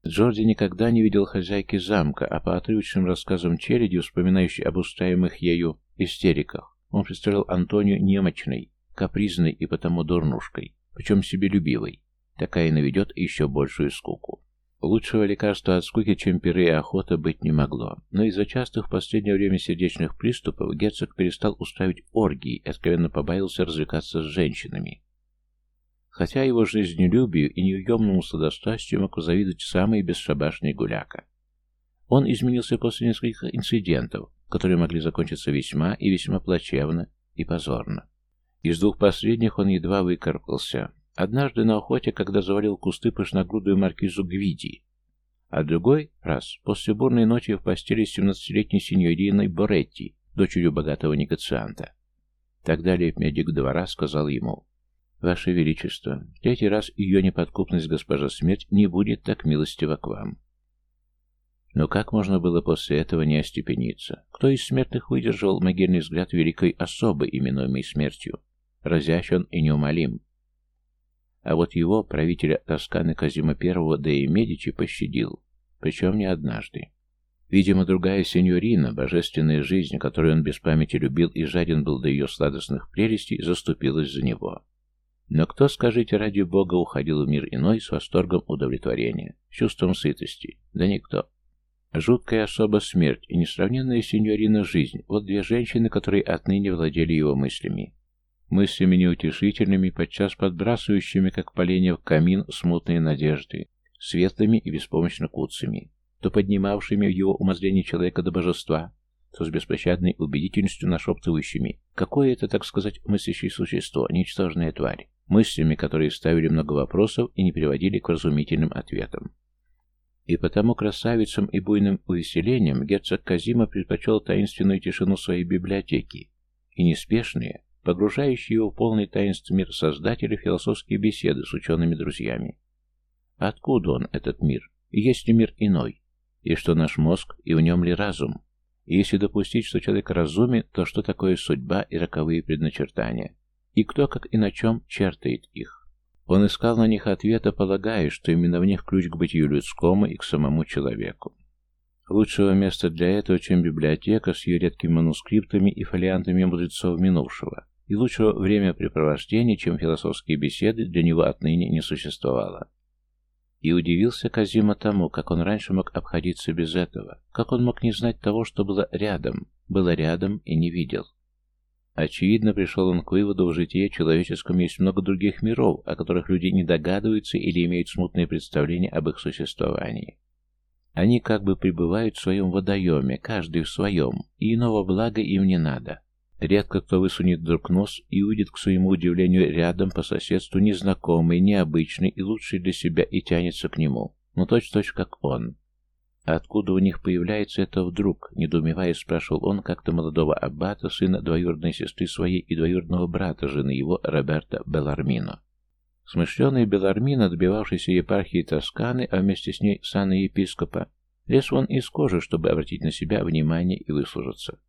Джорди никогда не видел хозяйки замка, а по отрывочным рассказам Череди, вспоминающей об устраиваемых ею истериках, он представлял Антонию немощной, капризной и потому дурнушкой, причем себелюбивой. Такая наведет еще большую скуку. Лучшего лекарства от скуки, чем пиры и охота, быть не могло. Но из-за частых в последнее время сердечных приступов герцог перестал устраивать оргии и откровенно побаился развлекаться с женщинами. Хотя его жизнелюбию и неуемному сладострастию мог завидовать самый бесшабашный гуляка. Он изменился после нескольких инцидентов, которые могли закончиться весьма и весьма плачевно и позорно. Из двух последних он едва выкарабкался, Однажды на охоте, когда завалил кусты пышногрудую маркизу Гвиди, а другой раз после бурной ночи в постели с 17-летней сеньориной Боретти, дочерью богатого негацианта. Тогда лейб-медик двора сказал ему, «Ваше Величество, в третий раз ее неподкупность госпожа смерть не будет так милостива к вам». Но как можно было после этого не остепениться? Кто из смертных выдержал могильный взгляд великой особы, именуемой смертью? Разящен и неумолим. А вот его, правителя Тосканы Казима I, да и Медичи, пощадил. Причем не однажды. Видимо, другая сеньорина, божественная жизнь, которую он без памяти любил и жаден был до ее сладостных прелестей, заступилась за него. Но кто, скажите, ради бога, уходил в мир иной с восторгом удовлетворения, чувством сытости? Да никто. Жуткая особа смерть и несравненная сеньорина жизнь – вот две женщины, которые отныне владели его мыслями мыслями неутешительными, подчас подбрасывающими, как поленья в камин, смутные надежды, светлыми и беспомощно куцами, то поднимавшими в его умозрение человека до божества, то с беспощадной убедительностью нашептывающими, какое это, так сказать, мыслящее существо, ничтожная тварь, мыслями, которые ставили много вопросов и не приводили к разумительным ответам. И потому красавицам и буйным увеселением герцог Казима предпочел таинственную тишину своей библиотеки и неспешные, погружающие его в полный таинств мир Создателя философские беседы с учеными-друзьями. Откуда он, этот мир? Есть ли мир иной? И что наш мозг, и в нем ли разум? И если допустить, что человек разумен, то что такое судьба и роковые предначертания? И кто, как и на чем, чертает их? Он искал на них ответа, полагая, что именно в них ключ к бытию людскому и к самому человеку. Лучшего места для этого, чем библиотека с ее редкими манускриптами и фолиантами мудрецов минувшего и лучшего времяпрепровождения, чем философские беседы, для него отныне не существовало. И удивился Казима тому, как он раньше мог обходиться без этого, как он мог не знать того, что было рядом, было рядом и не видел. Очевидно, пришел он к выводу, в житии человеческом есть много других миров, о которых люди не догадываются или имеют смутные представления об их существовании. Они как бы пребывают в своем водоеме, каждый в своем, и иного блага им не надо. Редко кто высунет вдруг нос и увидит, к своему удивлению, рядом по соседству незнакомый, необычный и лучший для себя и тянется к нему, но точь-точь как он. Откуда у них появляется это вдруг, недоумевая, спрашивал он как-то молодого аббата, сына двоюродной сестры своей и двоюродного брата жены его, Роберта Белармино. Смышленый Белармино, добивавшийся епархии Тосканы, а вместе с ней сана епископа, лез он из кожи, чтобы обратить на себя внимание и выслужиться.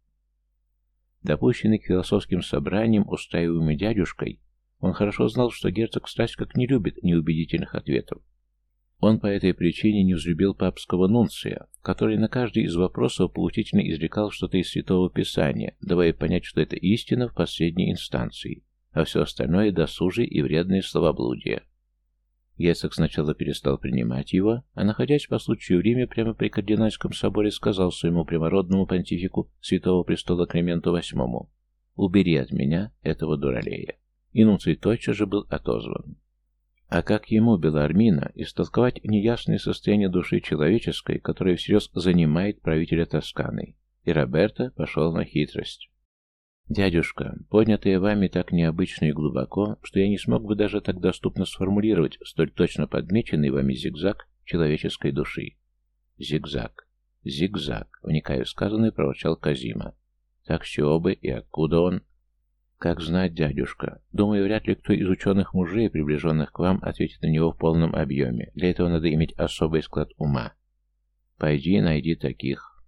Допущенный к философским собраниям, устраиваемый дядюшкой, он хорошо знал, что герцог страсть как не любит неубедительных ответов. Он по этой причине не взлюбил папского нунция, который на каждый из вопросов поучительно изрекал что-то из Святого Писания, давая понять, что это истина в последней инстанции, а все остальное — досужие и вредные словоблудия. Герцог сначала перестал принимать его, а, находясь по случаю в Риме прямо при кардинальском соборе, сказал своему прямородному понтифику святого престола Клименту VIII «Убери от меня этого дуралея». И Нунций тотчас же был отозван. А как ему, Белармина, истолковать неясное состояние души человеческой, которое всерьез занимает правителя Тосканы? И Роберто пошел на хитрость. «Дядюшка, поднятые вами так необычно и глубоко, что я не смог бы даже так доступно сформулировать столь точно подмеченный вами зигзаг человеческой души». «Зигзаг. Зигзаг», — вникая в сказанное, проворчал Казима. «Так с чего бы и откуда он?» «Как знать, дядюшка. Думаю, вряд ли кто из ученых мужей, приближенных к вам, ответит на него в полном объеме. Для этого надо иметь особый склад ума. Пойди, найди таких».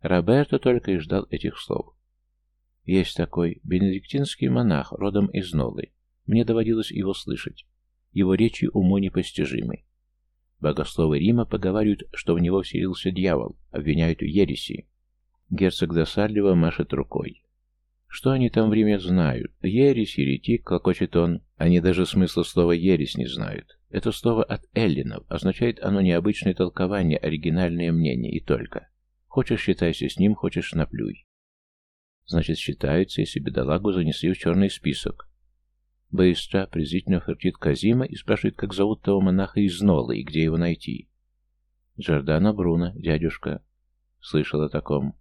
Роберто только и ждал этих слов. Есть такой бенедиктинский монах, родом из Нолы. Мне доводилось его слышать. Его речи уму непостижимы. Богословы Рима поговаривают, что в него вселился дьявол, обвиняют в ереси. Герцог досадливо машет рукой. Что они там в Риме знают? Ересь, еретик, клокочет он. Они даже смысла слова «ересь» не знают. Это слово от эллинов, означает оно необычное толкование, оригинальное мнение и только. Хочешь, считайся с ним, хочешь, наплюй. Значит, считается, если бедолагу занесли в черный список. Быстро, презрительно фырчит Казима и спрашивает, как зовут того монаха из Нолы и где его найти. Джордано Бруно, дядюшка. Слышал о таком.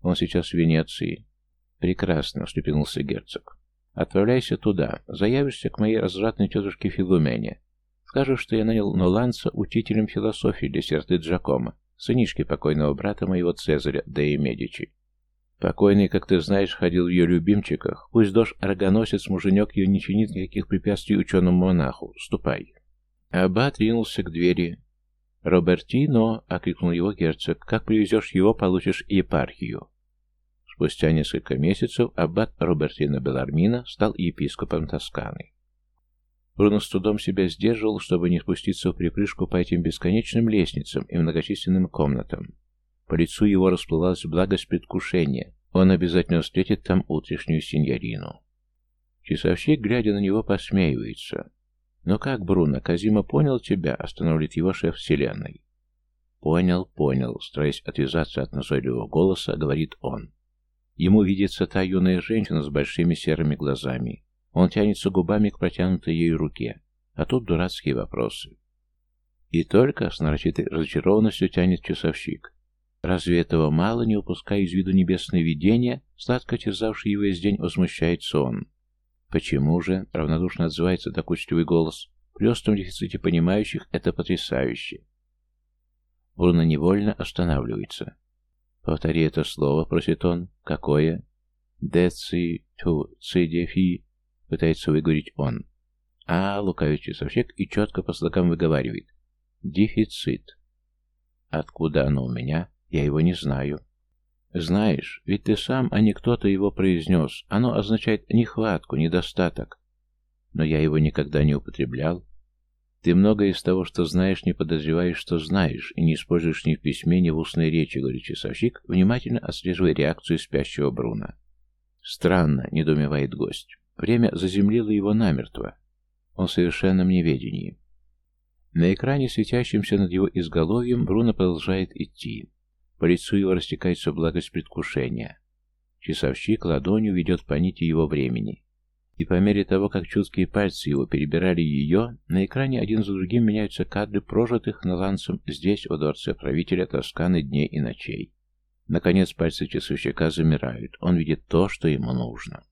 Он сейчас в Венеции. Прекрасно, встрепенулся герцог. Отправляйся туда. Заявишься к моей развратной тетушке Филумене. Скажешь, что я нанял Ноланца учителем философии для серты Джакома, сынишки покойного брата моего Цезаря, да и Медичи. Покойный, как ты знаешь, ходил в ее любимчиках. Пусть дождь рогоносец, муженек ее не чинит никаких препятствий ученому монаху. Ступай. Аббат ринулся к двери. «Робертино!» — окликнул его герцог. «Как привезешь его, получишь епархию». Спустя несколько месяцев аббат Робертино Белармина стал епископом Тосканы. Бруно с трудом себя сдерживал, чтобы не спуститься в припрыжку по этим бесконечным лестницам и многочисленным комнатам. По лицу его расплылась благость предвкушения. Он обязательно встретит там утрешнюю синьорину. Часовщик, глядя на него, посмеивается. «Ну как, Бруно, Казима понял тебя?» — останавливает его шеф вселенной. «Понял, понял», — стараясь отвязаться от назойливого голоса, говорит он. Ему видится та юная женщина с большими серыми глазами. Он тянется губами к протянутой ей руке. А тут дурацкие вопросы. И только с нарочитой разочарованностью тянет часовщик. Разве этого мало, не упуская из виду небесное видение, сладко терзавший его весь день, возмущается он? Почему же, равнодушно отзывается докучливый голос, при остром дефиците понимающих это потрясающе? Бруно невольно останавливается. «Повтори это слово», — просит он. «Какое?» «Деци ту цидефи», — пытается выговорить он. А, лукавый часовщик и четко по слогам выговаривает. «Дефицит». «Откуда оно у меня?» Я его не знаю. Знаешь, ведь ты сам, а не кто-то его произнес. Оно означает нехватку, недостаток. Но я его никогда не употреблял. Ты многое из того, что знаешь, не подозреваешь, что знаешь, и не используешь ни в письме, ни в устной речи, говорит часовщик, внимательно отслеживая реакцию спящего Бруна. Странно, недоумевает гость. Время заземлило его намертво. Он в неведении. На экране, светящемся над его изголовьем, Бруно продолжает идти. По лицу его растекается благость предвкушения. Часовщик ладонью ведет по нити его времени. И по мере того, как чуткие пальцы его перебирали ее, на экране один за другим меняются кадры прожитых наланцем здесь, во дворце правителя Тосканы дней и ночей. Наконец пальцы часовщика замирают. Он видит то, что ему нужно.